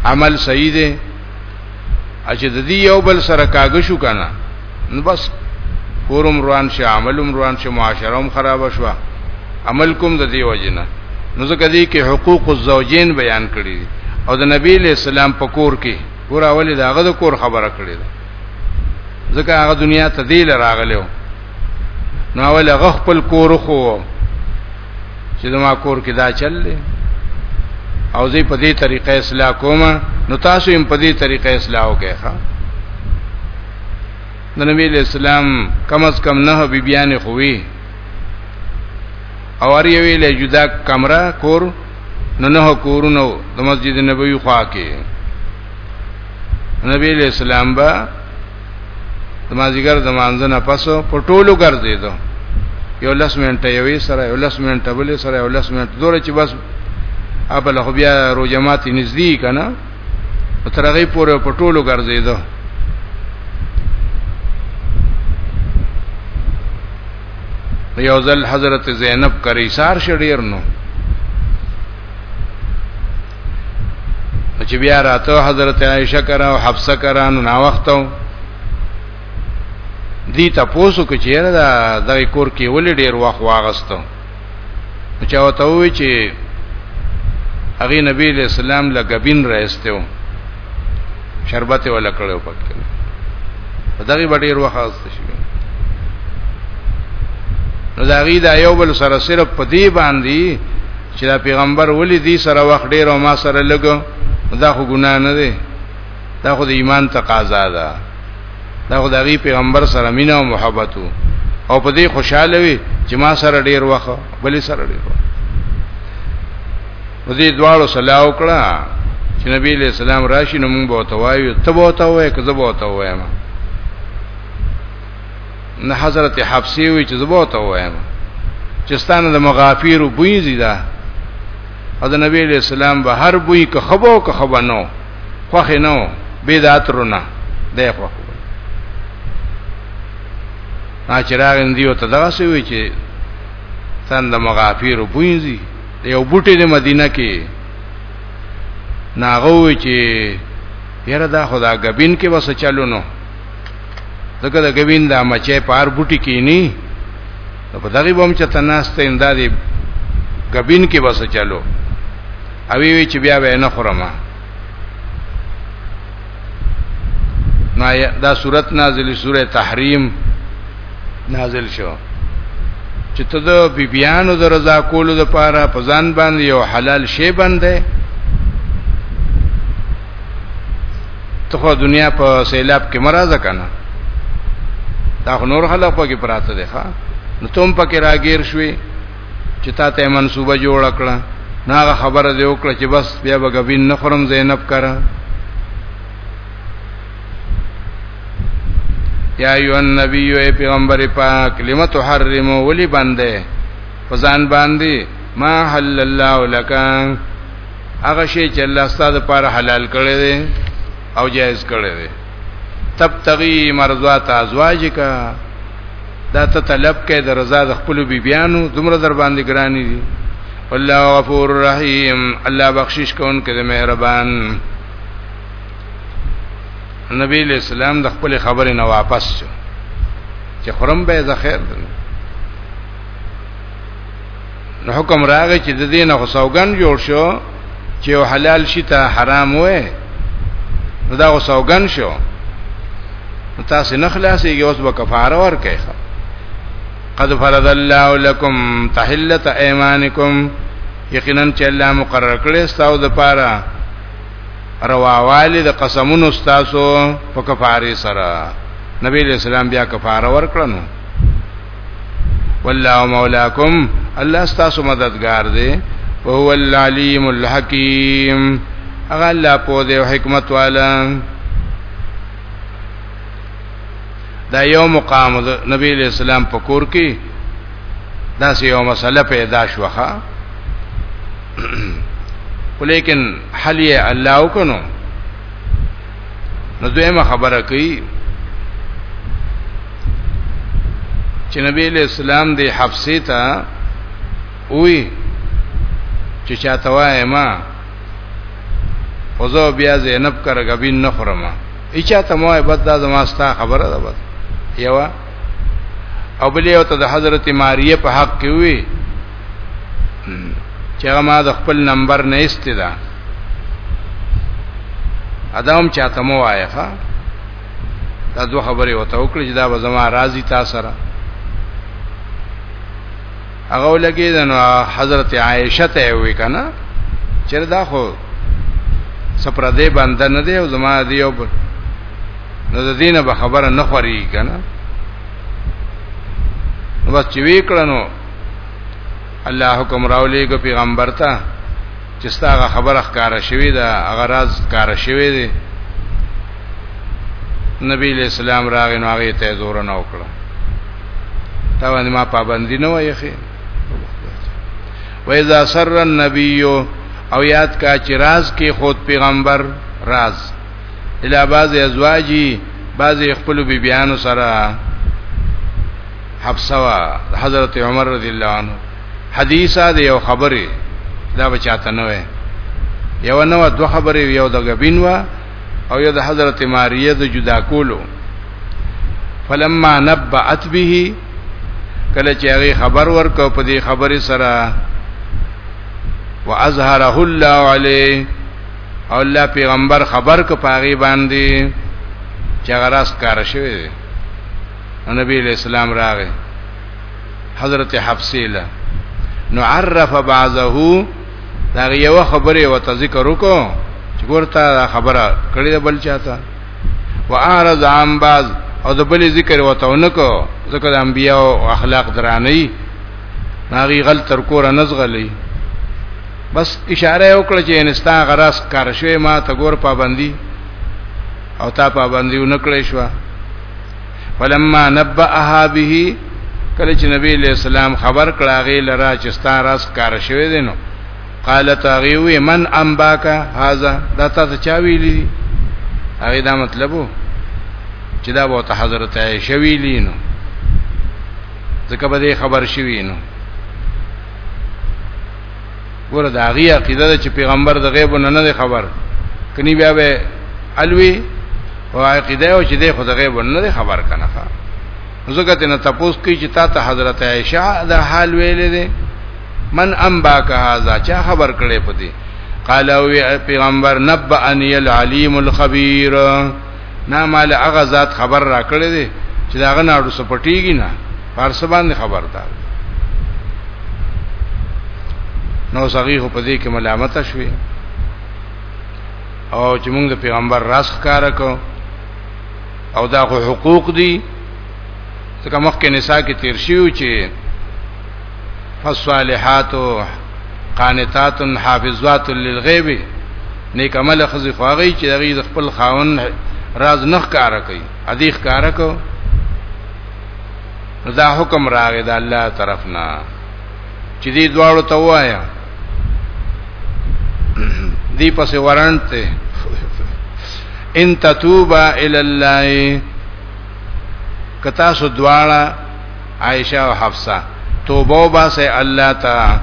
عمل صحیح دی اچې د دې یو بل سره کاږ شو کنه نو بس کورم روان شي عملم روان شي معاشره هم خراب شو عمل کوم د دې وجنه نو ځکه دې کې حقوق الزوجین بیان کړی او د نبی له سلام په کور کې ګور اولې داغه د کور خبره کړی ده ځکه هغه دنیا ته دی لراغلو نو اول هغه خپل کور خو چې زما کور کې دا چل دی او زه په دې طریقه اصلاح کوم نو تاسو هم په دې طریقه اصلاح وکړئ ښا د نبی اسلام کم از کم نه بیبیان خوې او ار یوې له جدا کمره کور نو نه کورونو د مسجد نبوي خوا کې نبی اسلام با د مازیګر د مانځنه پس په ټولو ګرځیدو یو لس منټه یوې سره یو لس منټه بلې سره یو لس منټه دوره چې بس ابل خو بیا روجمات نږدې کنا تر هغه پورې په ټولو ګرځیدو یو ځل حضرت زینب کریسار شډیر نو چې بیا راته حضرت عائشه کرا او حفصه کرا نو نا وختو دی تاسو کې چیرې دا د کور کې ولې ډیر وخت واغستو چې او ته وی چې هغه نبی له سلام لګبین راستو شربت ولا کړو پکې دغه ډیر وخت واغست شي نو دا غي دا یو بل سره صرف په دی باندې چې دا پیغمبر ولې دې سره وخت ډیر او ما سره لګو دا خو ګناه نه دی دا خو د ایمان تقاضا ده دا خو د غي پیغمبر سره مینا او محبت او په دې خوشاله وي چې ما سره ډیر وخت بلې سره ډیر وخت نو دې دواړو صلاح وکړه چې نبی له سلام راشي نو موږ به توایو ته به توایو کزه به توایو نه حضرت حفصه وی چې زبو ته وایم چې ستانه د مغافیر بوی زیدا او د نبی علیہ السلام به هر بوی که خبو که خبنو خوخ نو بدعت رونه دی خوخ ما چې راغم دیو ته دغه څه وی چې تن د مغافیر بوی زی یو بوټي د مدینه کې ناغوي چې یره دا خدا غبین کې وسه چلونو دغه د غوین د مچې پار بوټي کینی په دغه بم چې تناسته اندادې غبین کې بس چلو او وی چې بیا وینه خورما نو دا صورت نازلې سوره تحریم نازل شو چې ته د بیبیانو د رضا کولو لپاره په ځان باندې یو حلال شی باندې ته خو دنیا په سیلاب کې مرزه کنه دا نور خلک پکې پراته دي ښا نو تم پکې راګیر شوي چې تا ته منسوبه جوړ کړه ناغه خبره دی وکړه چې بس بیا به غوین نه خورم زینب کرا یا ایو النبی ای پیغمبر پاک لم تحرم ولی بنده فزان باندې ما حل الله لکان هغه شی چې الله ستاسو لپاره حلال کړی دی او جائز کړی دی تبتغي مرضات ازواجک دا ته طلب کې د رضا د خپل بیبيانو دومره در باندې ګرانی دي الله غفور رحیم الله بخشش کون کې مهربان نبی اسلام د خپل خبرې نه واپس شو چې خرم به زخیر دی نو حکم راغی چې د دینه خو سوګن جوړ شو چې حلال شي ته حرام وې نو دا خو سوګن شو تاسو نه خلاصيږي اوس به کفاره ورکړئ قد فرض الله لكم تحلت ايمانكم یقینا چې الله مقرر کړی ستاسو د پاره رواوالی د قسمونو ستاسو په کفاره سره نبی اسلام بیا کفاره ورکړنو والله مولاکم الله ستاسو مددگار دی او هو العلیم الحکیم هغه الله په دې حکمت والا دا یو مقام نبی علیہ السلام په کور کې دا سی یو مسله پیدا شوخه ولیکن حل یې الله وکړو نو دویمه خبره کوي چې نبی له اسلام دی حفصه ته وی چې چاته وای ما فزو بیا زینب کرګه بین نه خورم ایچا ته مو عبادت دا زماستا خبره ده بس یوا او بلی او ته د حضرت ماریه په حق کې وی چې ما د خپل نمبر نه استدا ادم چاته مو وایې ښا دا دوه خبرې وته وکړي چې دا به زما راضي تا سره هغه لګي دنو حضرت عائشه ته وی کنه چې دا خو سپر دې باندې نه دی او زما دی او نو د دینه به خبره نه خوري کنه نو بس چې وی کړنو الله حکم راولېګو پیغمبر ته چې ستا هغه خبره ښکاره شوې ده هغه راز ښکاره شوی دی نبی له اسلام راغی نو هغه ته زور نه وکړه تا باندې ما پابندی نه وایې خې وایذا سر النبی او یاد کا چې راز کې خود پیغمبر راز الی باز ازواجی باز خپل بیبیانو سره حفصه وا حضرت عمر رضی الله عنه حدیثه دی یو خبره دا بچاته نه وي یو نو دو خبره یو د غبین وا او یو د حضرت ماریه د جدا کولو فلما نبأت به کله چې هغه خبر ورکو په دې خبره سره واظهره الله علیه او الله پیغمبر خبر کو پاغي باندې چې غراس کار شوی نبی اسلام راغی حضرت حفصه له نو عرف بعضه دا یو خبره او تذکر وکړو چې ورته خبره کړې ده بل چاته واعرض عن بعض او د بل ذکر وته ونکو ځکه د انبیا او اخلاق درانه هغه غل تر کور نه زغلی بس اشاره وکړه چې انستا غراس کار شوی ما ته ګور پابندي او تا پابندي ونکړې شو فلما نبأها به کله چې نبی له سلام خبر کړاغه لرا چې ستا راس کار شوی دی نو قالت هغه وی من انباکا هاذا دا تاسو چا ویلی هغه دا مطلبو چې دا وو ته حضرت عائشہ ویلی نو ځکه به خبر شوی نو ګوره دا غي عقیده ده چې پیغمبر د غیب نه نه خبر کني بیا به الوی او عقیده او چې د خود غیب نه خبر کنه زګه ته نه تاسو کې چې تا ته حضرت عائشه دا حال ویلې ده من انبا که هاذا چا خبر کړي پدې قال او پیغمبر نبأنی العلیم الخبیر نه مال هغه ذات خبر را کړی دی چې دا غناړو سپټیږي نه پارس باندې خبردار نو صغیح په دې کې ملامت شوی او چې موږ د پیغمبر راس کار کو او دا خو حقوق دي څنګه مخکې نساء کې تیر شیو چې فالصالحات قانتات حافظات للغیب نیک عمل خزي خواږي چې هغه خپل خاون راز نخ کار کوي حدیث کار کو دا حکم راغی د الله طرفنا چې دې دواړو ته وایا دی پس ورنت ان تتوبا الى الله کتا سو دواړه عائشه او حفصه توبه وباسه الله ته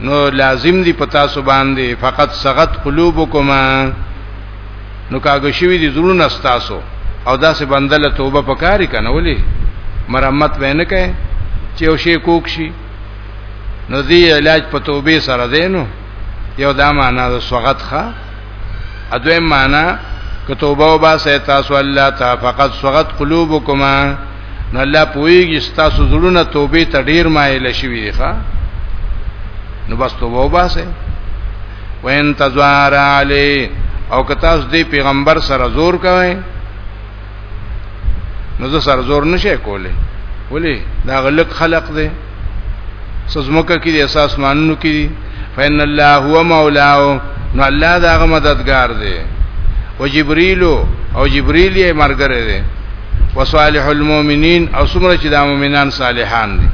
نو لازم دی پتا سو باندې فقط سغت قلوبکما نو کاږي شوی دي زړونه استاسو او داسې بندل توبه پکاري کنه ولي مرمت وینه کوي چې او شی کوک شي نو دی علاج په توبه سره دینو یو دا معنا د سغت ښه ادویم معنا که توبه او باسه تاسو الله ته فقط صغت قلوبکما نو الله پویږي تاسو زړونه توبه ته ډیر مایل شوی دی ښا نو بس توبه او باسه وین تزوار علی او که تاسو دی پیغمبر سره زور کوئ نو زه سر زور نشي کوله ولی دا غلق خلق دی سزمکه کې د اساس مانونو کې فین الله هو مولاو نو الله دا غ مددگار دی او جبريل او جبريل یې مرګره دی وصالح المؤمنین او څومره چې د مؤمنان صالحان دي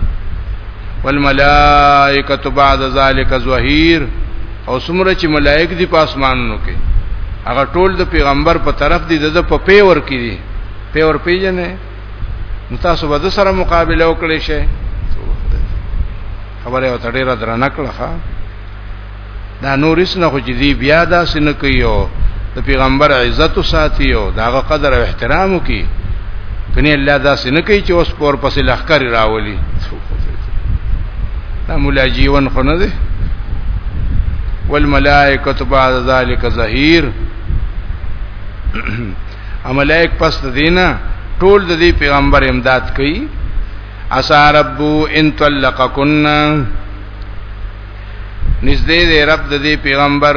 والملائکه بعد ذلک ظهیر او څومره چې ملائک دي په اسمانونو کې هغه ټول د پیغمبر په طرف دي د په پیور کې دي پیور پیجنې نو تاسو به د سره مقابله وکړئ شي خبره او تړه درنه کړه دا نور اس نه خو چې دی بیا دا سن کوي او د پیغمبر عزت ساتي او داغه قدر او احترام کوي کني الله دا سن کوي چې اوس پور پسې لخر راولي دا مولا جیون خو نه دی والملائکه بعد ذلك ظهیر املائک پس دینه ټول د دې پیغمبر امداد کوي اسا رب ان طلقکن نږدې دې رب د دې پیغمبر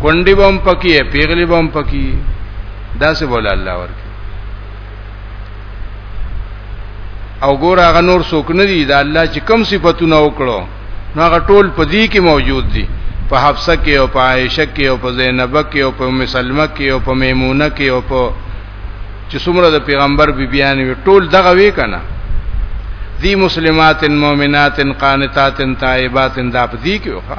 کونډي بم پکی پیغلی بم پکی دا سه بوله الله ورکی او ګور هغه نور څوک نه دي دا الله چې کم صفاتونه وکړو نو هغه ټول په دې کې موجود دي په حفصه کې او په عائشه کې او په زینب کې او په ام سلمہ کې او په میمونه کې او په چې څومره د پیغمبر بیبيان وي ټول دغه وی کنه ذی مسلمات مؤمنات قانتات تائبات دا په دې کې وخه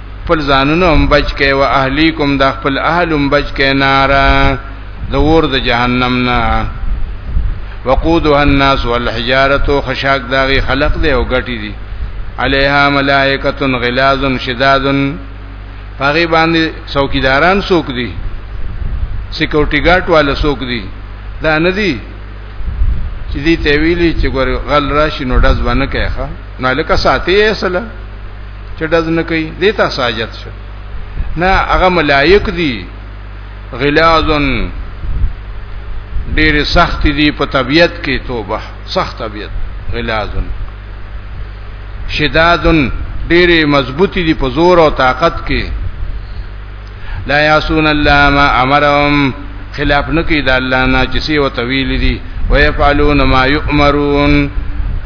خپل ځانونه هم بچ کړي او اهلیکم د خپل اهل هم بچ کړي نار د ور د جهنم نه وقودها الناس والحجاره خشاک داغي خلق دی او غټي دي علیها ملائکه غلاظ شداد پاغي باندې څوکیداران څوک دي سکیورټی ګارد والا څوک دي دا نه دي چې دې ته ویلي چې ګور غل راشي نو دز باندې کوي ښا نو لکه ساتي یې سلام چې دز نه کوي دیتا ساجت شو نه هغه ملائک دي غلاظن ډېر سخت دي په طبيعت کې توبه سخت طبيعت غلاظن شدادن ډېر مضبوط دي په زور او طاقت کې لا یاسون الله ما امرهم خلاف نکي د الله نه چې سی او طویل دي ويفعلون ما يؤمرون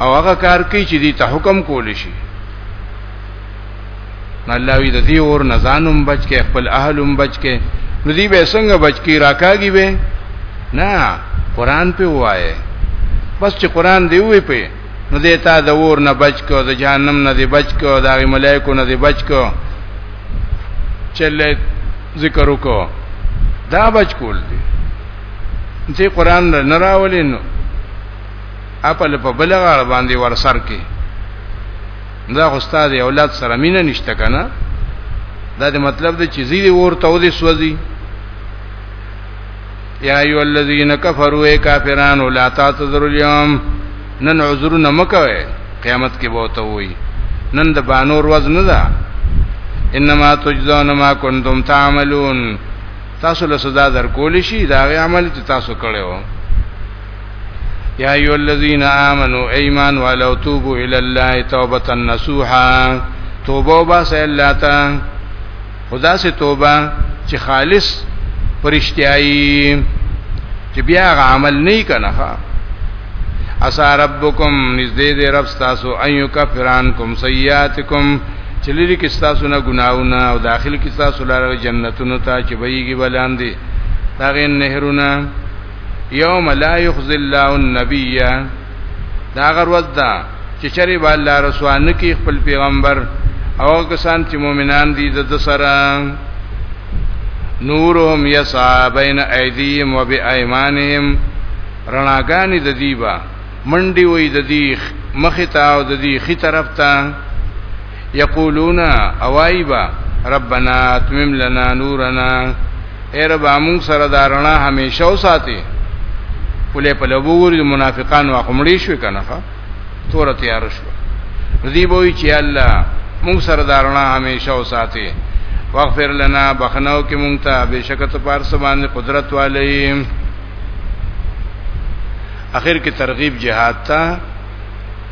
او هغه کار کوي چې دي ته حکم کول شي الله وی د دې اور نزانم بچ کې خپل اهلم بچ کې نو دې به څنګه بچ کې راکاږي به نه قران په وایې بس چې قران دی وی په نو دې تا د اور نه بچ کو د جهنم نه دې بچ کو د ملائکو نه دې بچ کو چلې ذکر وکړه دا بچ کول دي چې قران نه راولې نو خپل په بل غاړه باندې ورسر کې دا استاد اولاد سره مینه نشته کنه دا د مطلب د چیزې دی ورته او دې سوځي یا ایو الذین کفروا ای کافرانو لا تعتذروا اليوم نن عذرونه مکوي قیامت کې بوته وي نن د بانور وز نه ده انما تجزون ما کنتم تعملون تاسو له سزا درکول شي دا عمل چې تاسو کړو یا ایو الذین آمنو ایمان ولو توبو الی الله توبه نصوحا توبه باس الله تا خدا سے توبه چې خالص پرشتیائی چې بیا عمل نه کنه اسا ربکم نزدې دې رب تاسو ایو کفران کوم سیئاتکم چې لري کې تاسو نه ګناونه او داخل کې تاسو لاره جنتونو ته چې ویږي بلاندې داغه نهرونه یوم لا یخزی الله النبی دا غر ودا چې چری با الله رسوان کی خپل پیغمبر او کسان چې مؤمنان دي د سره نورهم یسعا بین ایدیهم و بی ایمانهم رناګانی د دیبا منډي وې د دی مخ ته او د دی خي طرف ته یقولون اوایبا ربنا اتمم لنا نورنا اے رب موږ سره دارنا همیشه او ساتي ولې په لوګوري منافقان واقمړي شو کنه تور تیار شو ردی بوئی چې الله موږ سره دارنا همیشه او ساتي واغفر لنا بخنو کې مونږ ته بشکت پار سبحان قدرت والي اخر کې ترغیب جهاد ته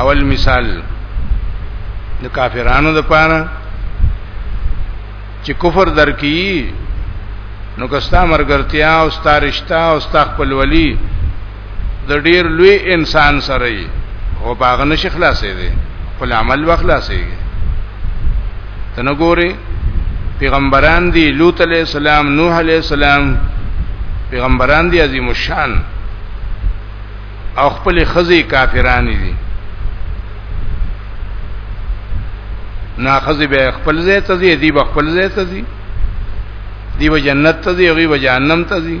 اول مثال د کافرانو د پاره چې کفر درکې نو کستا مرګرتیا او ستا رشتہ او ستا خپل ولی د ډیر لوی انسان سره او باغ نشي خلاصې دي خپل عمل وخلاصې دي تنه ګوري پیغمبران دي لوط علیہ السلام نوح علیہ السلام پیغمبران دي عظیم الشان او خپل خزي کافران دي نا خزي به خپل ځای ته دي دي خپل ځای ته دي دی به جنت ته دی او به جهنم ته دی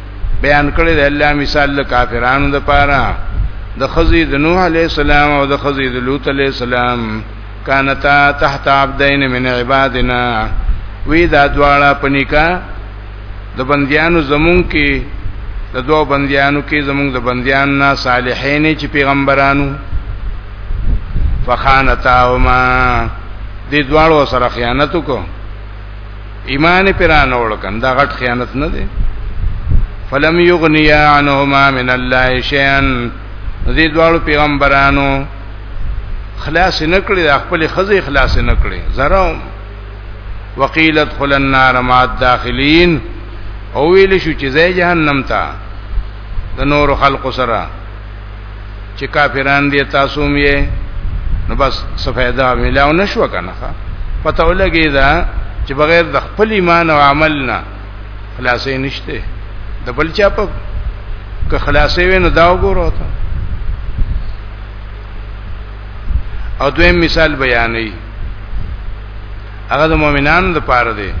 بیان کړی دی الله مثال د کافرانو د پاره د خزی د نوح علی السلام او د خزی د لوط علی السلام کانتا تحت عبدین من عبادنا وی دا دواړه پنیکا د بندیانو زمون کې د دوه بندیانو کې زمون د بندیان نه صالحین چې پیغمبرانو فخانتاهما دې دواړو سره خیانت وکړو ایمان پر نه وړ کنده غټ خیانت نه دی فلم یغنیا عنهما من الله شیئا دې دوالو پیغمبرانو خلاص نکړي د خپل خزې خلاص نکړي زراو وقیل ادخل النار مع الداخلین او ویل شو چې زې جهنم ته د نور خلق سره چې کافران دي تاسو هم یې نو بس سفیدا ملاو نشو کنه پته ولګی دا چې بغیر د خپل ایمان او عمل نه خلاصې نشته د بل چا په که خلاصې وینو دا وګورو ته او دویم مثال بیانې هغه د مؤمنانو لپاره دی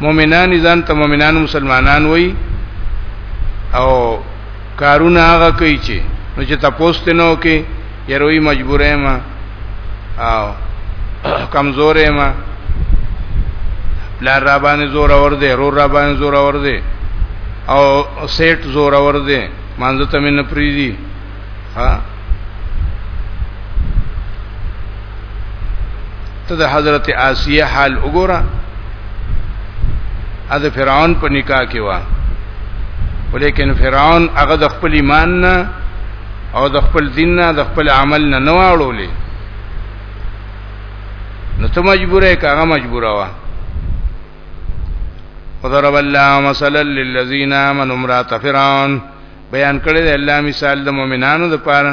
مؤمنان ځان ته مؤمنان مسلمانان وای او کارونه هغه کوي چې نو چې تاسو ته نو کې یروي مجبورې ما او کمزورې ما پلار را باندې زور اور دی رور را باندې زور اور دی او سیټ زور اور دی مانځ ته مې نه پریدي ها ته د حضرت آسیه حال وګوره ا د فرعون په نکاح کې و ولیکن فرعون هغه د خپل ایمان نه او د خپل دین نه د خپل عمل نه نه واړولې نو ته مجبورې کاغه مجبوره و وضرب الله مثلا للذین آمنوا امرأة فرعون بیان کړی دی الله مثال د مؤمنانو لپاره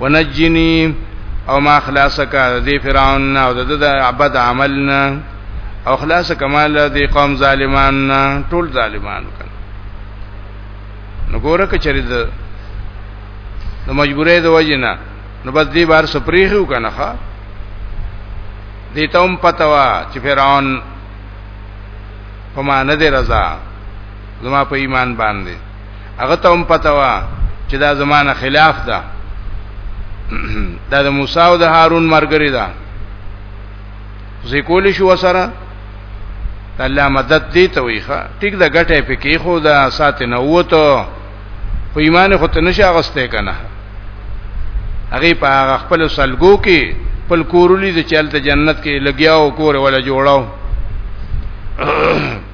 ونجنی او ما خلاص کا دی فرعون نه او د عبد عمل نه او خلاص کمال دی قوم ظالمان نه ټول ظالمان کړه نو ګوره کچری د نو مجبورې د وجنه نو بس دی بار سپریخو کنه ښا دی تم پتوا چې فرعون په ما نه دی رضا زما په ایمان باندې هغه ته هم پته وا چې دا زمانه خلاف ده دا د موسی او د هارون مرګري ده زیکول شو وسره الله مدد دی ته ویخه ټیک دا غټه پکې خو دا سات نه وته خو ایمان خو ته نشه غسته کنه هغه په هغه خپل سلګو کې خپل کورولې د چلته جنت کې لګیاو کور ولا جوړاو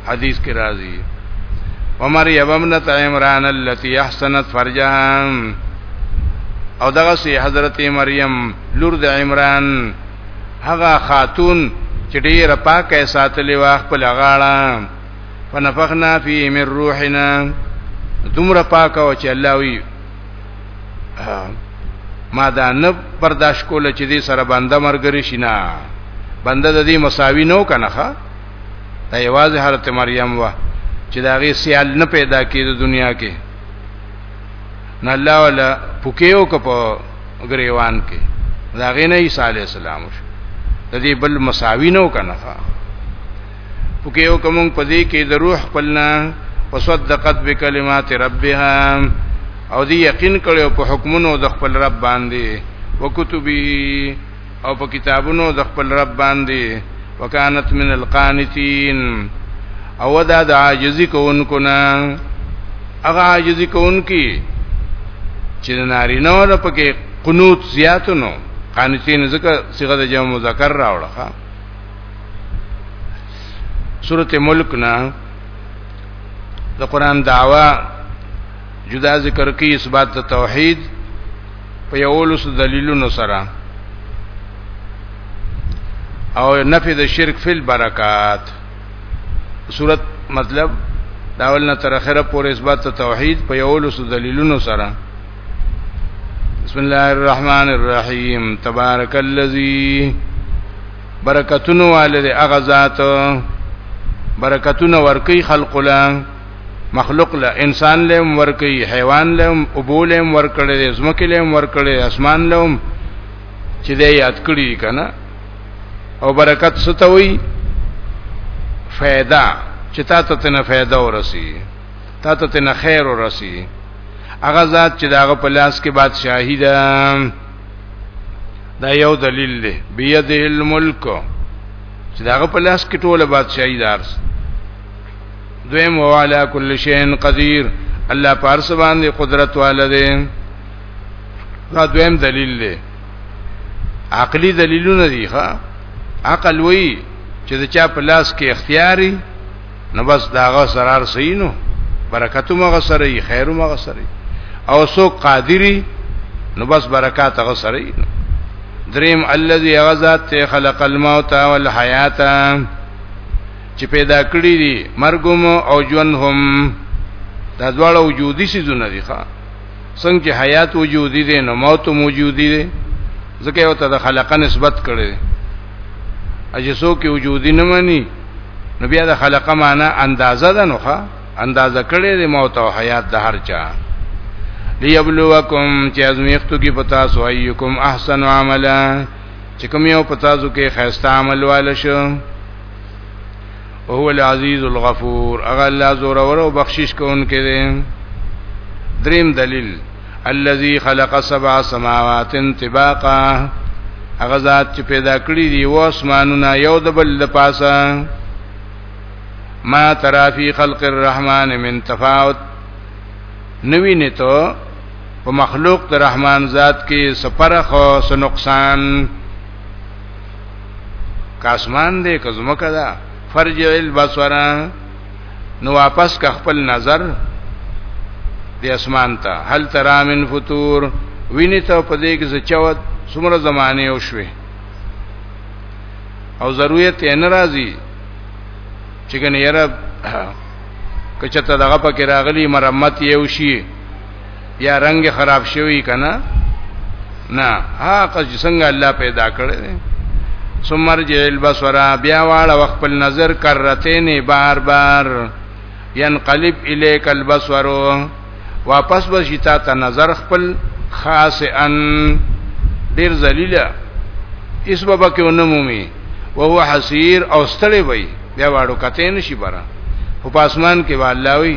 حدیث کې راځي عمر یبمنت عمران التي احسنت فرجها او دغه سي حضرت مریم لور د عمران هغه خاتون چې ډیره پاکه ساتلې و خپل غاړه فنفخنا فيه من روحنا دومره پاکه او چې الله وی ما دا نه برداشت کول چې دې سره بنده مرګري شینا بنده د دې مساوي نو کنه دا یوازې حضرت مریم وا چې دا غي سیال نه پیدا کید دنیا کې نه الله ولا پوکیو کو په غریوان کې دا غي نه عیسی علی السلام شو د دې بل مساوی نو کنه پوکیو کوم په دې کې د روح خپلنا وصدقت بکلمات ربها او دی یقین کړو په حکمونو د خپل رب باندې وکتبه او په کتابونو د خپل رب باندې وکانت من القانتين او دا د عاجزي کوونکو نه هغه عاجزي کوونکی چې نارینه ور پکې قنوت زیاتونو قانتين ذکر صيغه د جمع مذکر راوړه سورته ملک نه د قران دعوا جدا ذکر کی اثبات توحید په یولو سو دلیلونو سره او نفی د شرک فی البرکات صورت مطلب داول نه تر اخره پورې اثبات توحید په یولو سو دلیلونو سره بسم الله الرحمن الرحیم تبارک الذی برکتونو والد اغزات برکتونو ورکی خلق لان مخلوق له انسان له ورکی حیوان له ابول هم ورکړي د زمکه له ورکړي اسمان له چې دې یاد کړی کنه او برکت ستوي فائدہ چې تا ته تنه فائدہ ورسی تا ته تنه خیر ورسی هغه ذات چې داغه په لاس کې بادشاہي ده دا یو دلیل دی بيد الملک چې داغه په لاس کې ټوله بادشاہي دارس دویم والا کل شین قدیر الله پارس باندې قدرت والده دا دویم دلیل دی عقلی دلیلونه دي ښا عقل وی چې د چا په لاس کې اختیاري نو بس داغه سرار سینو برکت مغه سره خیر مغه سره او سو قادری نو بس برکات هغه سره دریم الذي غزات خلق الموت والحیات چې پیدا کړی دي مرګ او ژوند هم دا دواړه وجودي سيزونه دي ښا څنګه چې حیات وجودي دي نو موت هم وجودي دي ځکه یو ته د خلقه نسبت کړي اجسو کې وجودي نه مانی نو بیا د خلقه معنا اندازه ده نو ښا اندازه کړي د موت او حیات د هر چا ليبلوکم چې ازمیختو کې پتا سو ايکم احسن عملا چې کوم یو پتا سو کې خیسته عمل وال شو او هو العزیز الغفور اغه الله زور او بخشش کوونکې دی دریم دلیل الذي خلق سبع سماوات طباقا هغه ذات چې پیدا کړی دی و اسمانونه یو د بل د پاسه ما ترا فی خلق الرحمن من تفاوت نوی نه ته په مخلوق د رحمان ذات کې سپرخ او نقصان کاسمان دې کزمکه دا فرج البصر نو واپس کا خپل نظر د اسمان ته هل ترا من فطور ویني ته په دې کې زچوت څومره زمانه او شوي او ضرورت یې ناراضي چې کنه یاره کچته دغه پکې راغلی مرمت یې وشي یا رنگ خراب شوی کنه نه هغه څنګه الله پیدا کړی دی سمر جیل بسورا بیا واړه وخت په نظر کرتین بار بار ينقلب الیک البصر واپس بشی تا ته نظر خپل خاصئا ډیر ذلیلہ اس بابا کې ونمومي او هو حسیر او ستړي وي بیا واړو کته نشي برا په پاسمان کې والله وي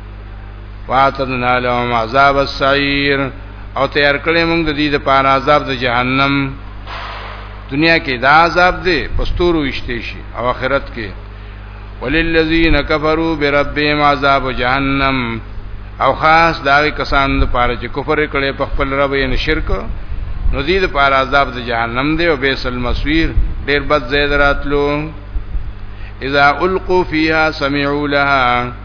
واتدنا لهم عذاب السعير او تیار کړی موږ د دې د پاره عذاب د جهنم دنیا کې دا عذاب دی پستورو وشته شي او آخرت کې وللذین کفروا بربهم عذاب جهنم او خاص دا کسان د پاره چې کفر کړي په خپل رب یې شرک نو دې د پاره عذاب د جهنم دی او بیس المسویر ډیر بد زید راتلو اذا القوا فیها سمعوا لها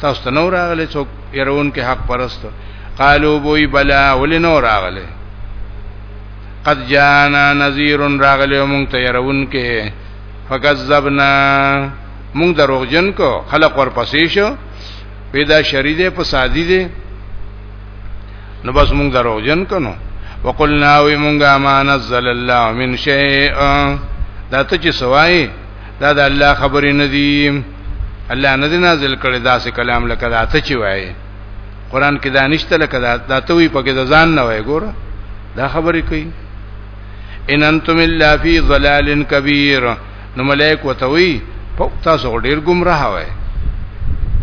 تاسو ته نو راغله څوک يرون کې حق پرست قالو بوي بلا ول نو راغله قد جانا نذير راغله مونږ ته يرون کې فكذبنا مونږ دروغجن کو خلق ورپسې شو پیدا شری دې په سادي دې نو بس مونږ دروغجن کنو وقلنا وی مونږه ما نزل الله من شيء دا ته چې سوای دا د الله خبرې نه دي الله نه دی نازل کړی داسې کلام لکه دا ته چې وایې قران کې دا نشته لکه دا دا ته وی پکې ځان نه وای ګوره دا خبرې کوي ان انتم الا فی ضلال کبیر نو ملائک وتوی په تاسو ډیر گمراه وای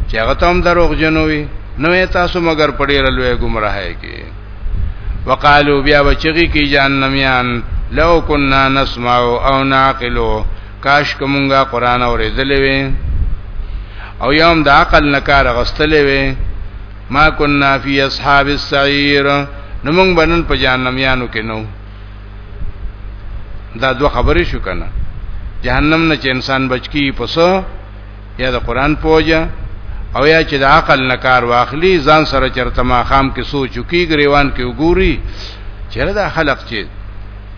چې هغه تم دروغ جنوي نو تاسو مگر پډیر لوی گمراه کې وقالو بیا بچی کی جهنميان لو كنا نسمع او نعقلو کاش کومګه قران اوریدلې وې او یوم د عقل نکار غستلې وې ما كنا فی اصحاب السعیر نو موږ بنن په جهنم یانو کې نو دا دوه خبرې شو کنه جهنم نه چې انسان بچکی پسو یا د قران پوجا او یا چې د عقل نکار واخلی ځان سره چرته ما خام کې سوچو کې غریوان کې وګوري چیرې دا خلق چې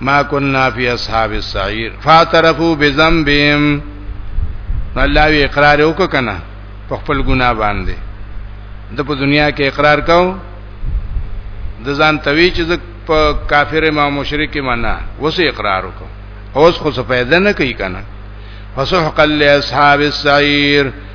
ما كنا في اصحاب السعير فاعترفوا بذنبهم الله وی اقرار وک کنه په خپل ګناه باندې د په دنیا کې اقرار کو د ځان توی چې په کافر ما مشرک منا وس اقرار وک اوس خو څه پیدا نه کوي کنه فسحق لاصحاب السعير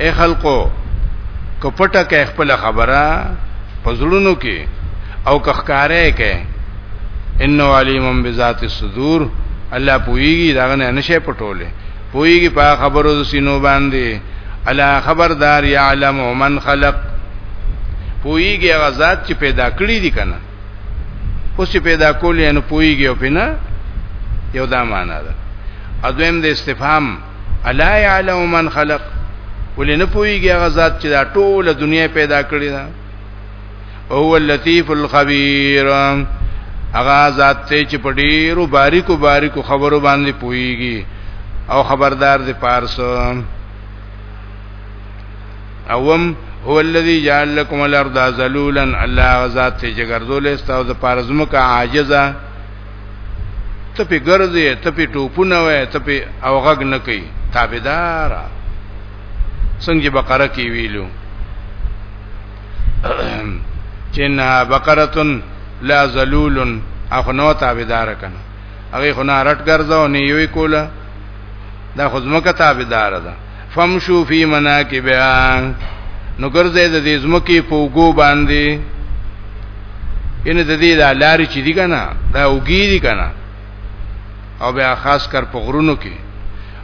اے خلقو کپټه کې خپل خبره پزړونو کې او کخکارې کې انه علیم بذات الصدور الله پویږي دا نه نشه پټوله پویږي په خبرو د سینو باندې الا خبردار یعلم من خلق پویږي هغه ذات چې پیدا کړی دي کنه اوس چې پیدا کولې نو پویږي او پنه یو دا معنا ده اذن د استفهام الا يعلم من خلق ولې نه پويږي هغه ذات چې دا ټوله دنیا پیدا کړې ده او اللطیف الخبیر هغه ذات ته چې په ډیرو باریکو باریکو خبرو باندې پويږي او خبردار دی پارس اوم هو الذي جعل لكم الارض ذلولا الله ذات چې ګرځولې ستاسو د پارزمو کا عاجزه ته په ګرځې ته په ټوپونه وې ته په اوغغ نه کوي تابعدار څنګه بقره کې ویلو چنها بقرتن لا ذلول اخو نو تابعدار کنه هغه خو نه رټ ګرځاو نه یوې کوله دا خدمت تابعدار ده فمشو فی مناکبها نو ګرځي د دې زمکه په وګو باندې ان د دې د لارې چې دی کنه دا وګی دی کنه او بیا خاص کر په غرونو کې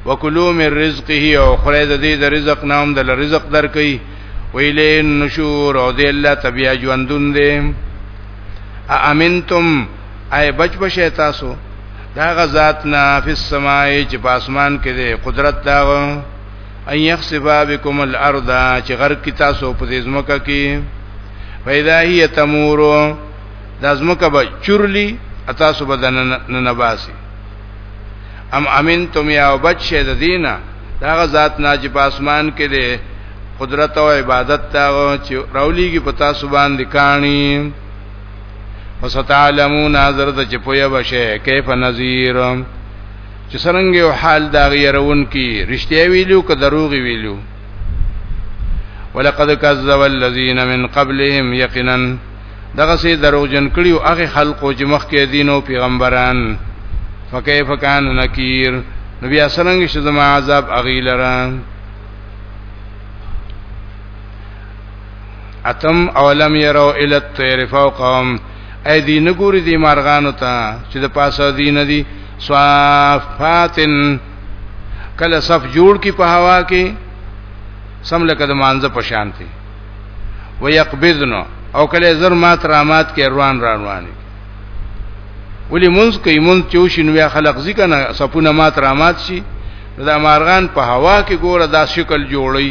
وکلو من رزقه او خړې د دې د رزق نام د رزق درکې ویلې نشور او دې الله تبیا ژوندون دې امنتم اي بچ بشه تاسو دا غزات نه فی السماء چې په اسمان کې دی قدرت دا ان یخسفا بكم الارض چې غر کی تاسو په دې زمکه کې پیدا هی تمور د زمکه به چورلی تاسو به نه نباسي ام امین تم یا بچ شه د دینه دا غزات نه چې په اسمان کې دی قدرت او عبادت تا چې راولېږي په تاسو باندې کانی فستعلمون حضر د چې پویا بشه کیف نذیر چې څنګه یو حال دا غیرون کی رښتیا ویلو که دروغ ویلو ولقد كذب الذين من قبلهم يقينا دغه سي دروغجن کړیو هغه خلقو چې مخکې دینو پیغمبران فكيف كان نكير نبی اسلام چې زما عذاب اغیلران اتم اولم يرو الى الطير فوقهم اي دي نګوري دي مارغانو ته چې د پاسه دي نه دي صافاتن کله صف جوړ کی په هوا کې سم لکه د مانزه په شانتي ويقبضنو او کله زر مات رامات کې روان رواني ولی منځ کوي منځ چوشین ویا خلق ذکر نه سپونه مات رامات شي دا مارغان په هوا کې ګوره دا شکل جوړي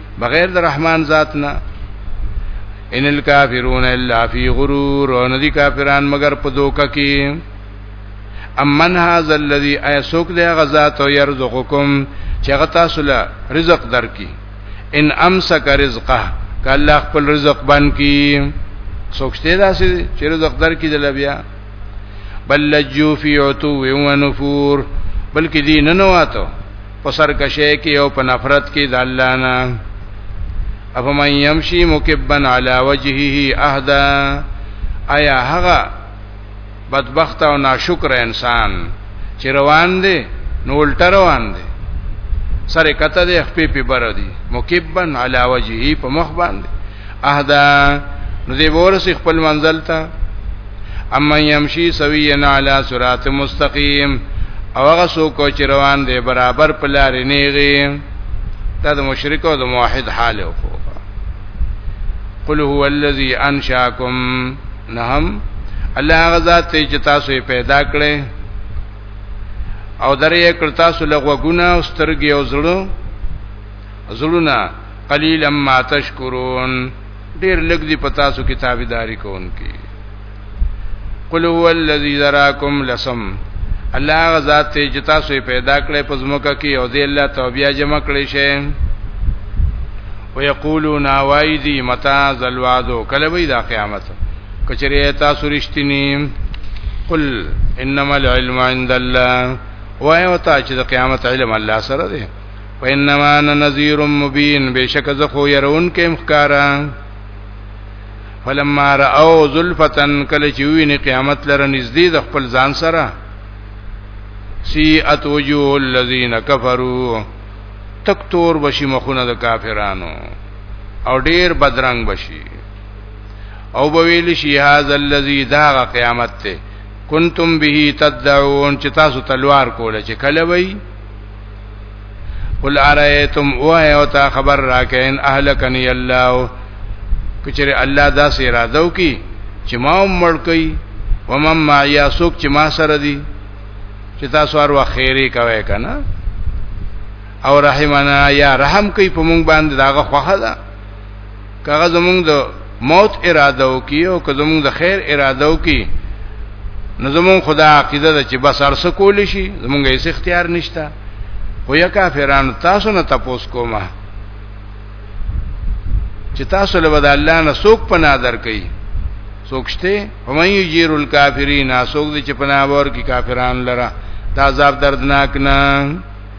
بغیر د رحمان ذات نه ان الکافرون الا فی غرور او ندی کافران مگر په دوکه کې امن هاذا الذی ایسوک دی غزات او یرزقکم چې هغه تاسو له رزق درکې ان امسک رزقه کله خپل رزق بن کی سوچته دا چې رزق درکې د لبیا بل لجو فی عتو و نفور بلکې دی نه نواته په سرکشه کې او په نفرت کې د الله نه افمن يمشي مكبا على وجهه اهدا ایا هغه بدبخت او ناشکر انسان چې روان دی نو الټر روان دی سره کته دی خپې په بر دی مکبن علی وجهه په مخ باندې اهدا نو دی ورسې خپل منزل ته اما يمشي سويا على صراط مستقيم او هغه څوک چې روان دی برابر په لارې نیږي دا د مشرک او د موحد حال او قل هو الذي انشاكم نهم الله غزا ته چې تاسو پیدا کړي او درې کړ تاسو لغوګونه او سترګې او زړه زړونه قلیلا ما تشکرون ډیر لګ دی پتا سو کتابداري کوونکی قل هو الذی ذراکم لسم الله غزاد ته چې تاسو پیدا کړې په زمکه کې او دې الله توبیا جمع کړې شي ويقولون وایدی متا زلوادو کله وی دا قیامت کچری تاسو رښتینی قل انما العلم عند الله وایو ته چې د قیامت علم الله سره دی وانما انا نذير مبين بشک ز خو يرون کې مخکارا فلما راو ذلفتن کله چې ویني قیامت لره نږدې د خپل ځان سره سی ات وجوه الذين كفروا تکتور بشي مخونه د کافرانو او ډیر بدرنګ بشي او بویل شي هاذا الذي داغ قیامت ته کنتم به تدعون چې تاسو تلوار کوله چې کله وای قل ارایتم او ایو تا خبر راکین اهلکنی الله کچره الله دا سي اراده وکي چې ما عمر کوي ومم ما یا سوک چې ما سره دي چې تاسو ور وخیری کوي کنه او رحمنا یا رحم کوي په مونږ باندې داغه خوخه ده کاغه زمونږ د موت اراده وکي او که زمونږ د خیر اراده وکي نو زمونږ خدا عقیده ده چې بس ارسه کول شي زمونږ هیڅ اختیار نشته خو یا کافرانو تاسو نه تاسو کومه چې تاسو له بد الله نه سوک پناه درکې سوکشته هم یجیر الکافرین اسوک دې چې پناه ور کی کافرانو لره دا عذاب دردناک نه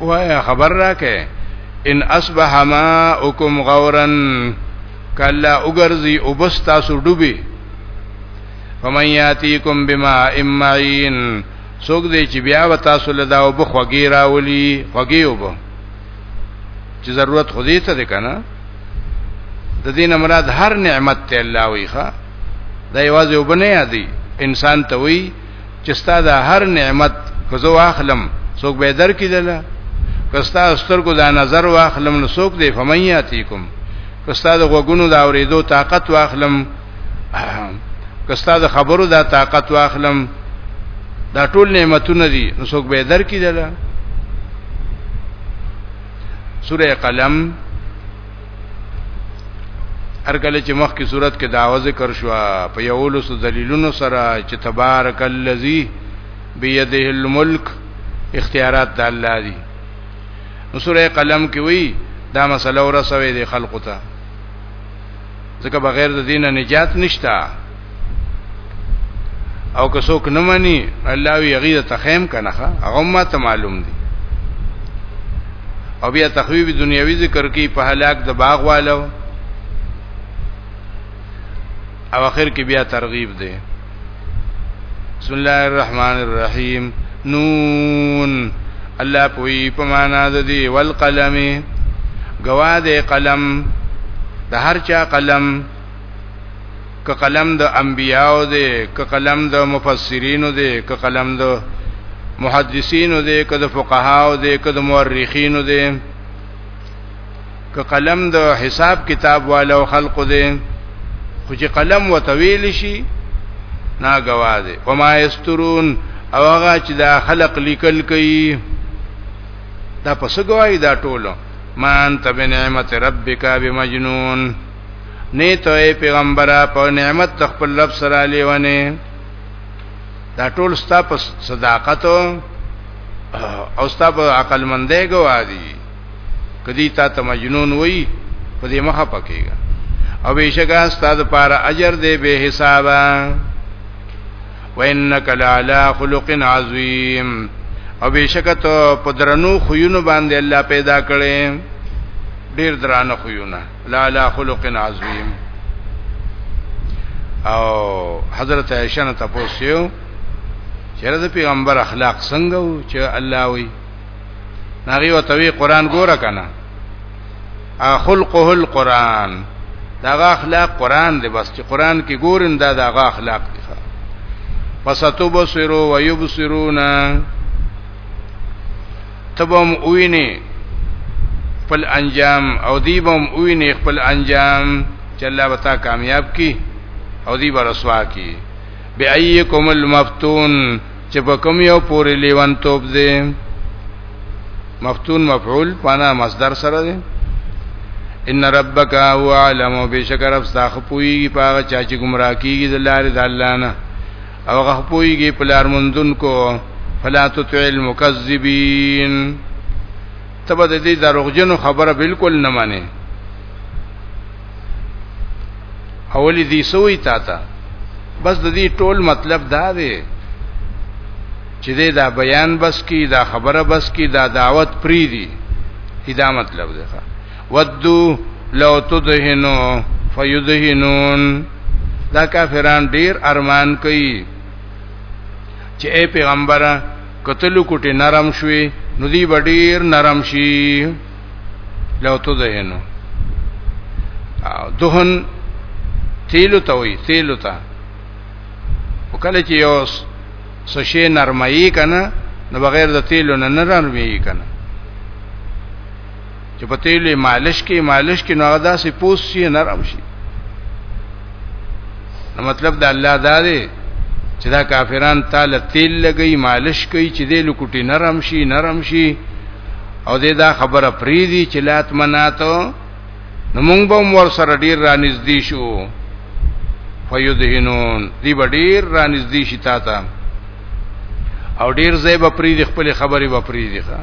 وایا خبر راکې ان اصبح ماءکم غورا کلا وګرځي او بس تاسو ډوبي فمن یاتیکم بما امعين څوک دې چې بیا و تاسو له دا وب خوګی راولي خوګی وب چې ضرورت خو دې ته ده کنه د دین مراد هر نعمت ته الله ویخه دا یوازې وبنه یادي انسان ته وی چې ستا د هر نعمت کزو واخلم څوک به در کې دله کستا سترګو دا نظر واخلم نو څوک دی فمیاتیکم کستا د غوګونو دا اوریدو طاقت واخلم کستا د خبرو دا طاقت واخلم دا ټول نعمتونه دي نو څوک به در کې دله سوره قلم ارګل چې مخ کی صورت کې داوا ذکر شو په یولو سو دلیلونو سره چې تبارک الذی بيده الملک اختیارات د الله دی نو سوره قلم کې وی دا مسله ورسوي د خلقو ته ځکه بغیر د دینه نجات نشته او که څوک نه مني الله وی غیره تخیم کنه هغه ما ته معلوم دي او بیا تخویب دنیوي ذکر کوي په هلاک د باغ والو او اخر کې بیا ترغیب دی بسم الله الرحمن الرحیم نون الله پوی په معنا د دی والقلم گواد قلم د هر چا قلم که قلم د انبیاو دی که قلم د مفسرینو دی که قلم د محدثینو دی که د فقهاو دی که د مورخینو دی که قلم د حساب کتاب والو خلقو دی خو چې قلم وتویل شي نا گواذ و ما یسترون او هغه چې دا خلق لیکل کوي دا پس گواہی دا ټولو مان تبنعمت ربک بمجنون نه ته پیغمبره په نعمت د خپل رب سره لیونه دا ټول ستا په صداقت او ستا په عقل مندې گواهی کدی تا ته مجنون وای په دې مخه پکېږي او بشکا ستا د پاره اجر دې به حسابا وانک لعلى خلق عظیم او بشکا ته په درنو خوینو باندې الله پیدا کړي ډیر درانه خوینه لا لا خلق عظیم او حضرت عائشہ نه تاسو یو چیرې د پیغمبر اخلاق څنګه وو چې الله وی ناغي وتوی قران ګوره کنه اخلقه القران داغه اخلاق قران دی بس چې قران کې ګورین دا داغه اخلاق دی فستبصروا ويبصرون تبم ویني خپل انجام او دیبم ویني خپل انجام چې الله وتا کامیاب کی او دی برسوا کی بأيكم المفتون چې په کوم یو پورې لیوان توپ دی مفتون مفعول پانا مصدر سره دی ان ربک هو علم بشکر افساخ پوی پاغه چا چې گمراه کیږي د لارې د الله نه او هغه پويږي په لار منځون کو فلا تطع المكذبين تبه د دې دروغجنو خبره بالکل نه مانی اولی دی سوی تا تا بس د دې ټول مطلب دا دی چې دې دا بیان بس کی دا خبره بس کی دا دعوت پری دی دا مطلب دی ودو لو تدهنو فیدهنون دا کافران ډیر ارمان کوي چې اے پیغمبره کتلو کوټه نرم شوي نو دی ډیر نرم شي لو تو دهنو دهن تیلو ته وي تیلو ته وکړه چې یو سشي نرمایي کنه نو بغیر د تیلو نه نرمایي کنه چې په تیلې مالش کې مالش کې نو دا سي پوس شي نرم شي نو مطلب دا الله دا دی چې دا کافران تعالی تیل لګي مالش کوي چې دې لکټي نرم شي نرم شي او دې دا خبره پری دي چې لات مناتو نو مونږ به ور سره ډیر رانږدې شو فیدهنون دی به ډیر رانږدې شي تا ته او ډیر زیب پری دي خپل خبري به پری دي ښا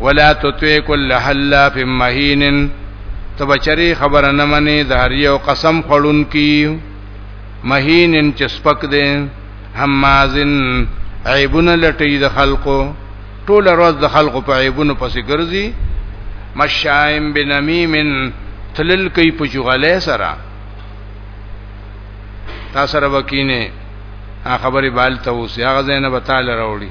ولا تطع كل حلاف مهين تبچری خبر نه منی د هر یو قسم خړون کی مهینن چې سپک دی همازن عیبونه لټی د خلقو ټول ورځ د خلقو په عیبونو پسې ګرځي مشائم بنمیمن تلل کوي په جغله سره تاسو سره وکینه خبرې بالته اوس هغه زنه بتاله راوړي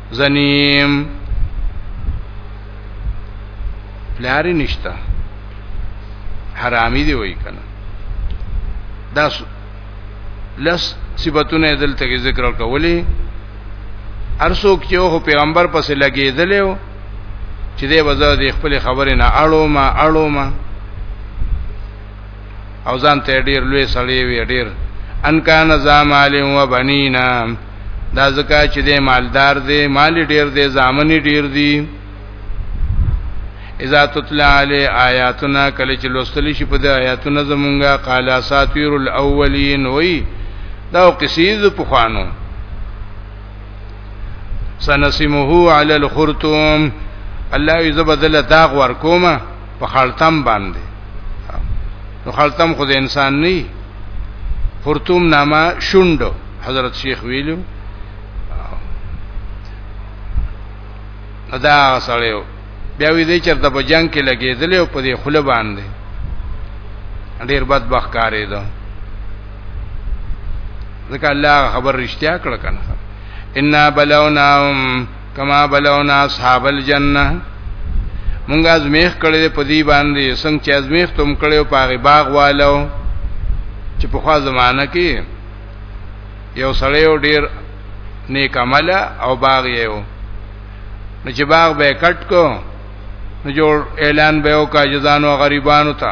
زنیم پلاری نشتا حرامی دی وای کنه دا لس صفاتونه دلته کې ذکر کولې ارسوک چې او پیغمبر پسې لګېدل او چې دې وځه دې خپل خبرې نه اړو ما اړو ما او ځان ته ډیر لوی سړی وی ډیر ان کان زمال و بنینا دا زکا چې دې مالدار دې مال ډیر دې زامن ډیر دي اذا تطلع علی آیاتنا کله چې لوستل شي په دې آیاتونو زمونږه قال اساطیر الاولین وی دا قصید په خوانو سنسمه علی الخرطوم الله یذبذل داغ ورکوما په خلطم باندې نو خلطم خو د انسان نه خرطوم نامه شوندو حضرت شیخ ویلو ادا سړیو بیا وی دی چرته په جنگ کې لګېدل او په دې خله باندې ډیر بد بخکارې ده ځکه الله خبر رښتیا کړ کنه ان بلوناهم کما بلونا اصحاب الجنه مونږ ازمیخ کړي په دې باندې څنګه چې ازمیخ تم کړي په هغه باغ والو چې په خوا زمانہ کې یو سړی او ډیر نیک عمل او باغ یو نو چې باغ به کټ کو نو جوړ اعلان به وکړي ځانو غریبانو ته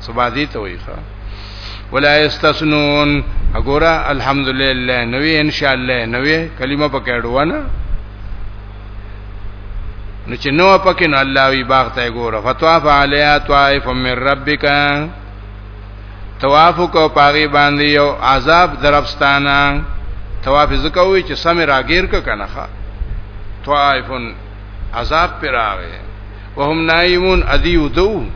سبا دې ته وي ښا ولا استثنون وګوره الحمدلله نوې ان شاء الله نوې کلمه پکې اډوانه نو چې نو پکې نو الله وی باغ ته ګوره فتواف علیا طائف من ربک طواف کو پاغي باندې یو عذاب درفستانه طواف زکوي چې سم راګیر ک کنه طائفن عذاب پر راغې وهم نایمون ادی ودو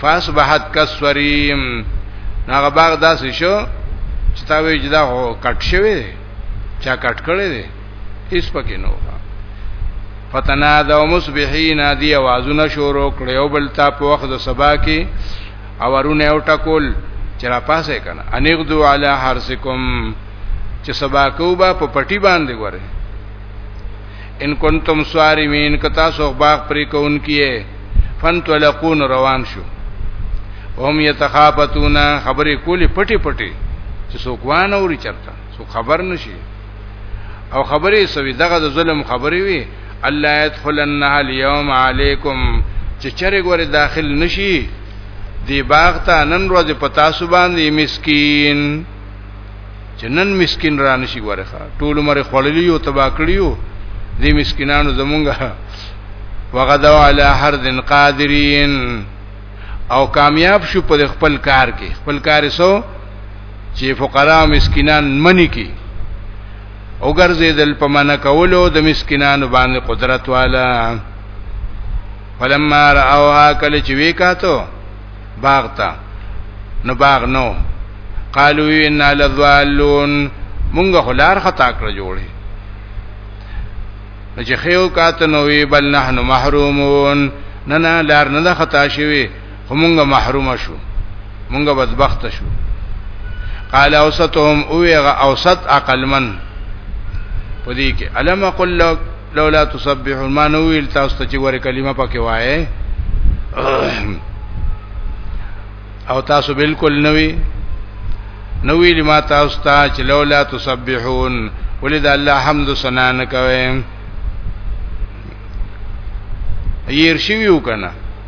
فاصبحت کسوریم هغه باغ داسې شو چې تا وی جدا هو کټ شوی چا کټ کړی دی هیڅ پکې نه وخا فتنا د مصبحین دی आवाजونه شروع کړو بل تا په وخت د سبا کې اورونه او ټکول چې را پاسه کنه انغدو علی حرسکم چې سبا کو با په پټی باندې وره ان کنتم صارمین کتا سو باغ پرې کون کیه فنتلقون روان شو هم یتخافتون خبرې کولی پټي پټي چې څوک وانه اوري چرته څوک خبر نشي او خبرې سوي دغه د ظلم خبرې وي الله يدخلنها اليوم عليكم چې چرې ګوره داخل نشي دی باغ ته نن ورځ په تاسو باندې مسکین چې نن مسكين را نشي غواره ټول عمر خړلې یو تبا کړیو دې مسکینانو زمونږه وغدو علی هر ذن قادرین او کامیاب شو په خپل کار کې خپل کار سو چې فقرا او مسکینان منی کې او ګرځیدل په من کولو د مسکینانو باندې قدرت والا فلما راوها کله چې وی کاتو باغ ته نو باغ نو قالو ان لذالون مونږ خلار خطا کړ جوړي نو چې خيو کات نو وی بل نحنو محرومون نه نه لار نه خطا شوی خو مونږ محروم شو مونږ بدبخت شو قال اوسطهم اوغه اوسط عقل من پدې کې علم قل لك لولا تسبحون ما نو ویل تاسو ته چې ور کلمه پکې وایې او تاسو بالکل نوی نو ویل ما تاسو ته چې لولا تسبحون ولید الله حمد ثنا نه کوي ير شي ویو کنه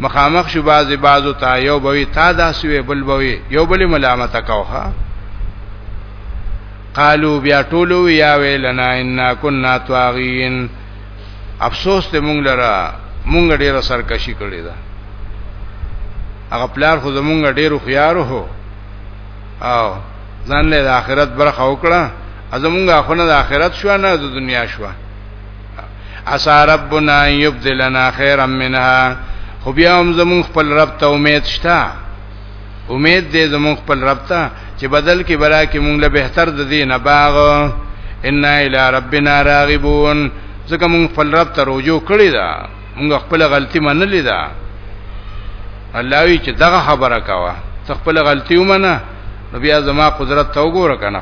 مخامخ شو بازي بازو ته یو بوي تا داسې وي بل بوي یو بل ملامت کاوه قالو بیا ټولو یا ویلنا انا كنا طاغین افسوس ته مونږ لره مونږ ډیره سرکشي کړې ده هغه پلار خو زمونږ ډیرو خيارو هو او ځان له آخرت برخه وکړه ازمونږه خونه د آخرت شو نه د دنیا شو اسا ربنا یبدلنا خیرا منها خو بیا هم زمون خپل رب ته امید شته امید دې زمون خپل رب ته چې بدل کې برا کې مونږ له بهتر د دې نه باغ ان الی ربنا راغبون ځکه مونږ خپل رب ته رجوع کړی دا مونږ خپل غلطی منلې ده الله وی چې دغه خبره کاوه ته خپل غلطی ومنه نو بیا زما قدرت ته وګوره کنه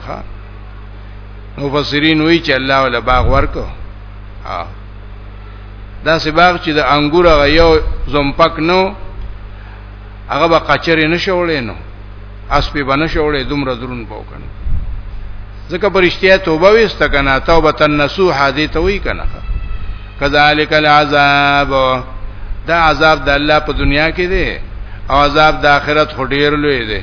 مفسرین وی چې الله ولا باغ ورکو دا سه باغ چې د انګور غ یو زمپک نو هغه به قچری نشولې نو اس په بنه شولې دومره درون پاو کنه ځکه پرشتیا توبه وسته کنه توبه تنسو حادی ته وی کنه کذالک العذاب دا عذاب د الله په دنیا کې دی او عذاب د آخرت خډیر لوی دی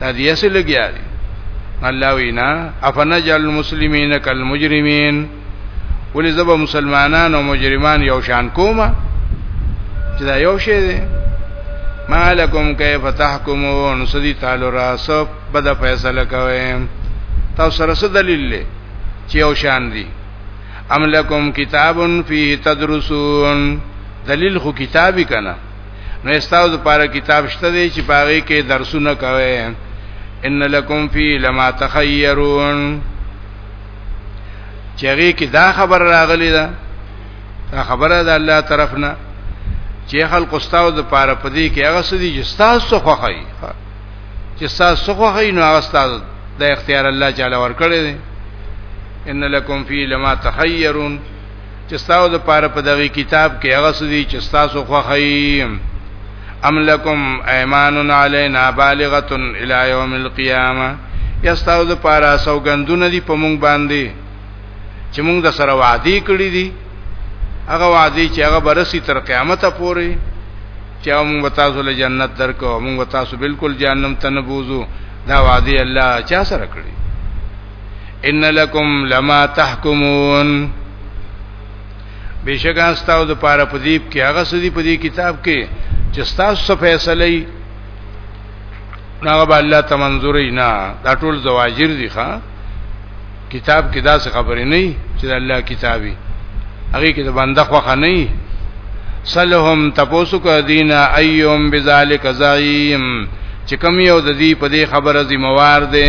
دا دې څه لګیا دي الله وینا افنجل المسلمین کالمجرمین ولې زب مسلمانان او مجرمان یو شان کومه چې دا یو شی دی مالکم کیف تحکمون سدی تعالی را سب بد فیصله کوي تاسو سره څه دلیل لري چې یو شان دي ام لکم کتابن فی تدرسون دلیل خو کتابی کنا نو استاو د پاره کتاب شته دی چې پاره کې درسونه کوي ان لکم فی لما تخیرون چېږي کې دا خبر راغلی دا دا خبره ده الله طرف نه چې خلق استاو د پاره پدې کې هغه سدي چې تاسو خوخی چې تاسو خوخی نو هغه تاسو د اختیار الله تعالی ورکړي ان لکم فی لما تخیرون چې تاسو د پاره په دغه کتاب کې هغه سدي چې تاسو خوخی ام لکم ایمانون علینا بالغه الی یوم القیامه یا تاسو د پاره سوګندونه دي په مونږ باندې چې مونږ د سره وعده کړی دي هغه وعده چې هغه برسي تر قیامت پورې چې مونږ تاسو له جنت درکو مونږ تاسو بالکل جهنم ته نه بوزو دا وعده الله چا سره کړی ان لکم لما تحکمون بشکا ستاو د پاره پدیب کې هغه سدي پدی کتاب کې چې تاسو څه فیصله یې ناغه به الله تمنظری نه دا ټول زواجر دي ښا کتاب کې دا څه خبرې نه چې الله کتابي هغه کې د بنده خوخه نه سلهم تپوسو کا دینا ایوم بذالک زعیم چې کوم یو د دې په دې خبره ذمہوار دی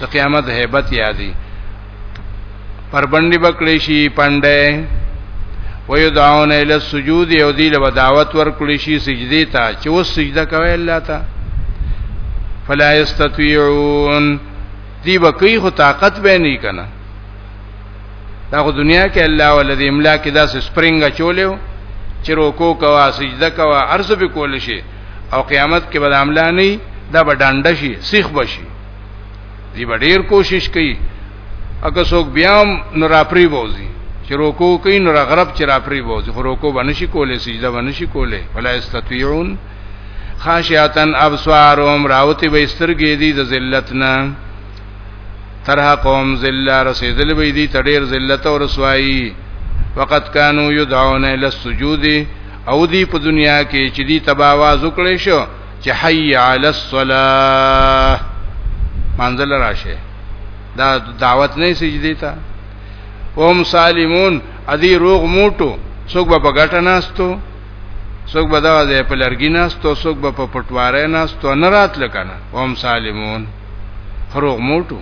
د قیامت hebat یادي پر باندې بکلی شي پنده ويدعون الى السجود او دی له دعوت ورکړي شي سجدي ته چې وس سجده کوي الله ته فلا یستطيعون دی بکی خو طاقت به نه کنا دا خو دنیا کې الله ولذي املا کې داس سپرینګ چولیو چې روکو کوا سجده کوا ارزو به کول شي او قیامت کې به عملاني دا به ډانډ شي سیخ بشي دی به ډیر کوشش کوي اګه څوک بیا نو را پری بوزي چې روکو کوي نو را غرب چې را پری بوزي خو روکو باندې شي کولای سجده باندې شي کولای ولا استطيعون خاشعتن ابصارهم راوتی به سترګې دي د ذلتنا ترها قوم ذلت رسیدل به دي تډیر ذلت او رسوایی وقد كانوا يدعون الى السجود او دی په دنیا کې چې دی تباواز وکړي شو چې حي علی الصلاه منزل راشه دا دعوت نه سجدي ته اوم سالمون ادي روغ موټو څوک به غټه ناستو څوک به دا ځای په لرګي ناستو څوک به په پټواره ناستو نه رات لکنه اوم سالمون روغ موټو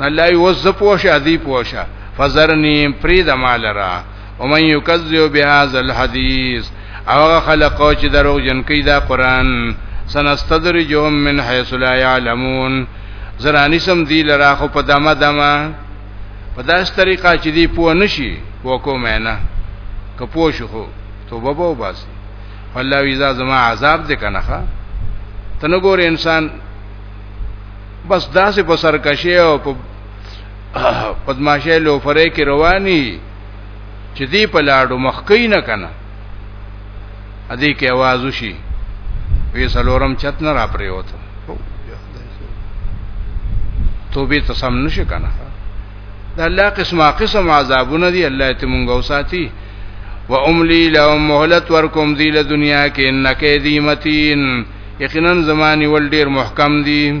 الله یو ز پوشه ادي پوشه فزرنی پرید مال را ومن یکذب بهذا الحديث او خلق او چې دروغ جن کوي دا قران سنستدرجهم من حيث لا يعلمون زرانی سم دی لرا خو په دمه دمه په داس طریقه چې دی پوه نشي وکو مینه که پوه شو خو توبه به وباسي والله ویزا زما عذاب دې کنه ښا تنه ګور انسان بس داسې په سرکشه او په پدماشه لوفره کې رواني چې دی په لاړو مخ کوي نه کنه ا دې کې आवाज وشي وی سلورم چت نه را پرې وته توبه ته سم نشي کنه دا الله قسمه قسم عذابونه دي الله ته مونږ وساتي و املی لهم مهلت ورکم دی له دنیا کې انکه دی متین یقینا زمانی ول ډیر محکم دی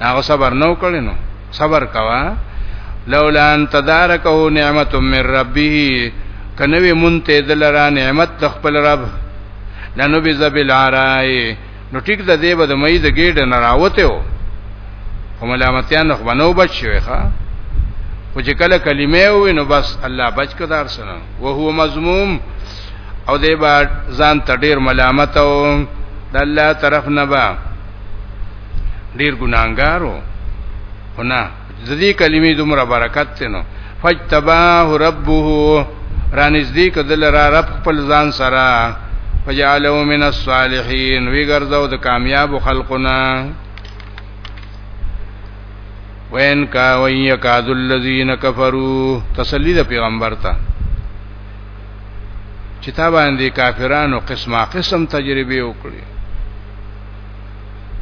هغه صبر نو کړی نو صبر کوا لولا ان تدارکه نعمت من ربه کنوی مونته دلرا نعمت د خپل رب لنو بذبل عرای نو ټیک د دیو د مې د ګډ نه راوته و او ملامتیا نه بنو بچ شوی ښا او چې کله کلمې وې نو بس الله بچ کدار سره او هو مذموم او دې با ځان تډیر ملامت او د الله طرف نه با ډیر ګناګارو هنا د دې کلمې دومره برکت تنو فجتباه ربه رانزدې کدل را رب خپل ځان سره وجعلوا من الصالحين وی ګرځاو د کامیاب خلقنا وین کا وین یکاد الذین کفروا تسلی د پیغمبر ته چې تا باندې کافرانو قسمه قسم تجربه وکړي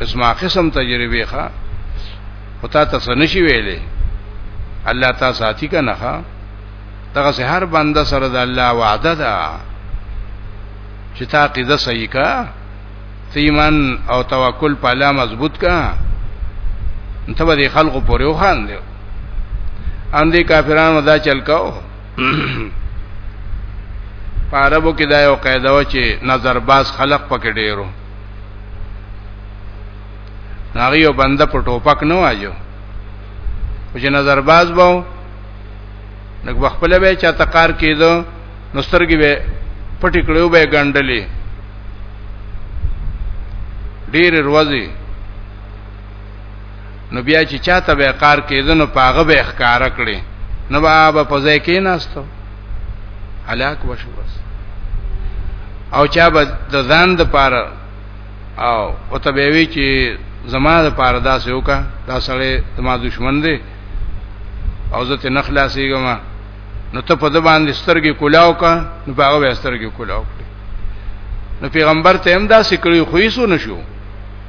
قسمه قسم تجربه ښه او تا ته نشي ویلې الله تا ساتي کنه ښه دغه سه هر بنده سره د الله وعده ده چې تا قضا صحیح کا ایمان او توکل په الله مضبوط کا ته به خلکو پورې وخان دی ان دې کافرانو دا چل کاو په عربو کې دا یو قاعده و چې نظر باز خلق پکې ډیرو هغه یو بنده په ټوپک نه واجو او چې نظر باز وو نو بخپل به چا تقار کېدو نو سترګې به پټې کړو به ګندلې ډېر روزي نو بیا چې چاته به قار کېدنو پاغه به اخکار کړي نو بابا په ځای کې ناستو هلاک وشو بس او چا به د ځان د پاره او او ته به وی چې زما د پاره داسې وکا دا سړی زما دشمن دی او زه ته نخلاصېږم نو ته په د باندې سترګې کولاو کا نو هغه به سترګې کولاو کړې نو پیغمبر ته هم دا سکړی خوې سو نشو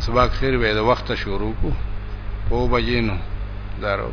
سبا خیر به د وخت شروع کو او بجینو دارو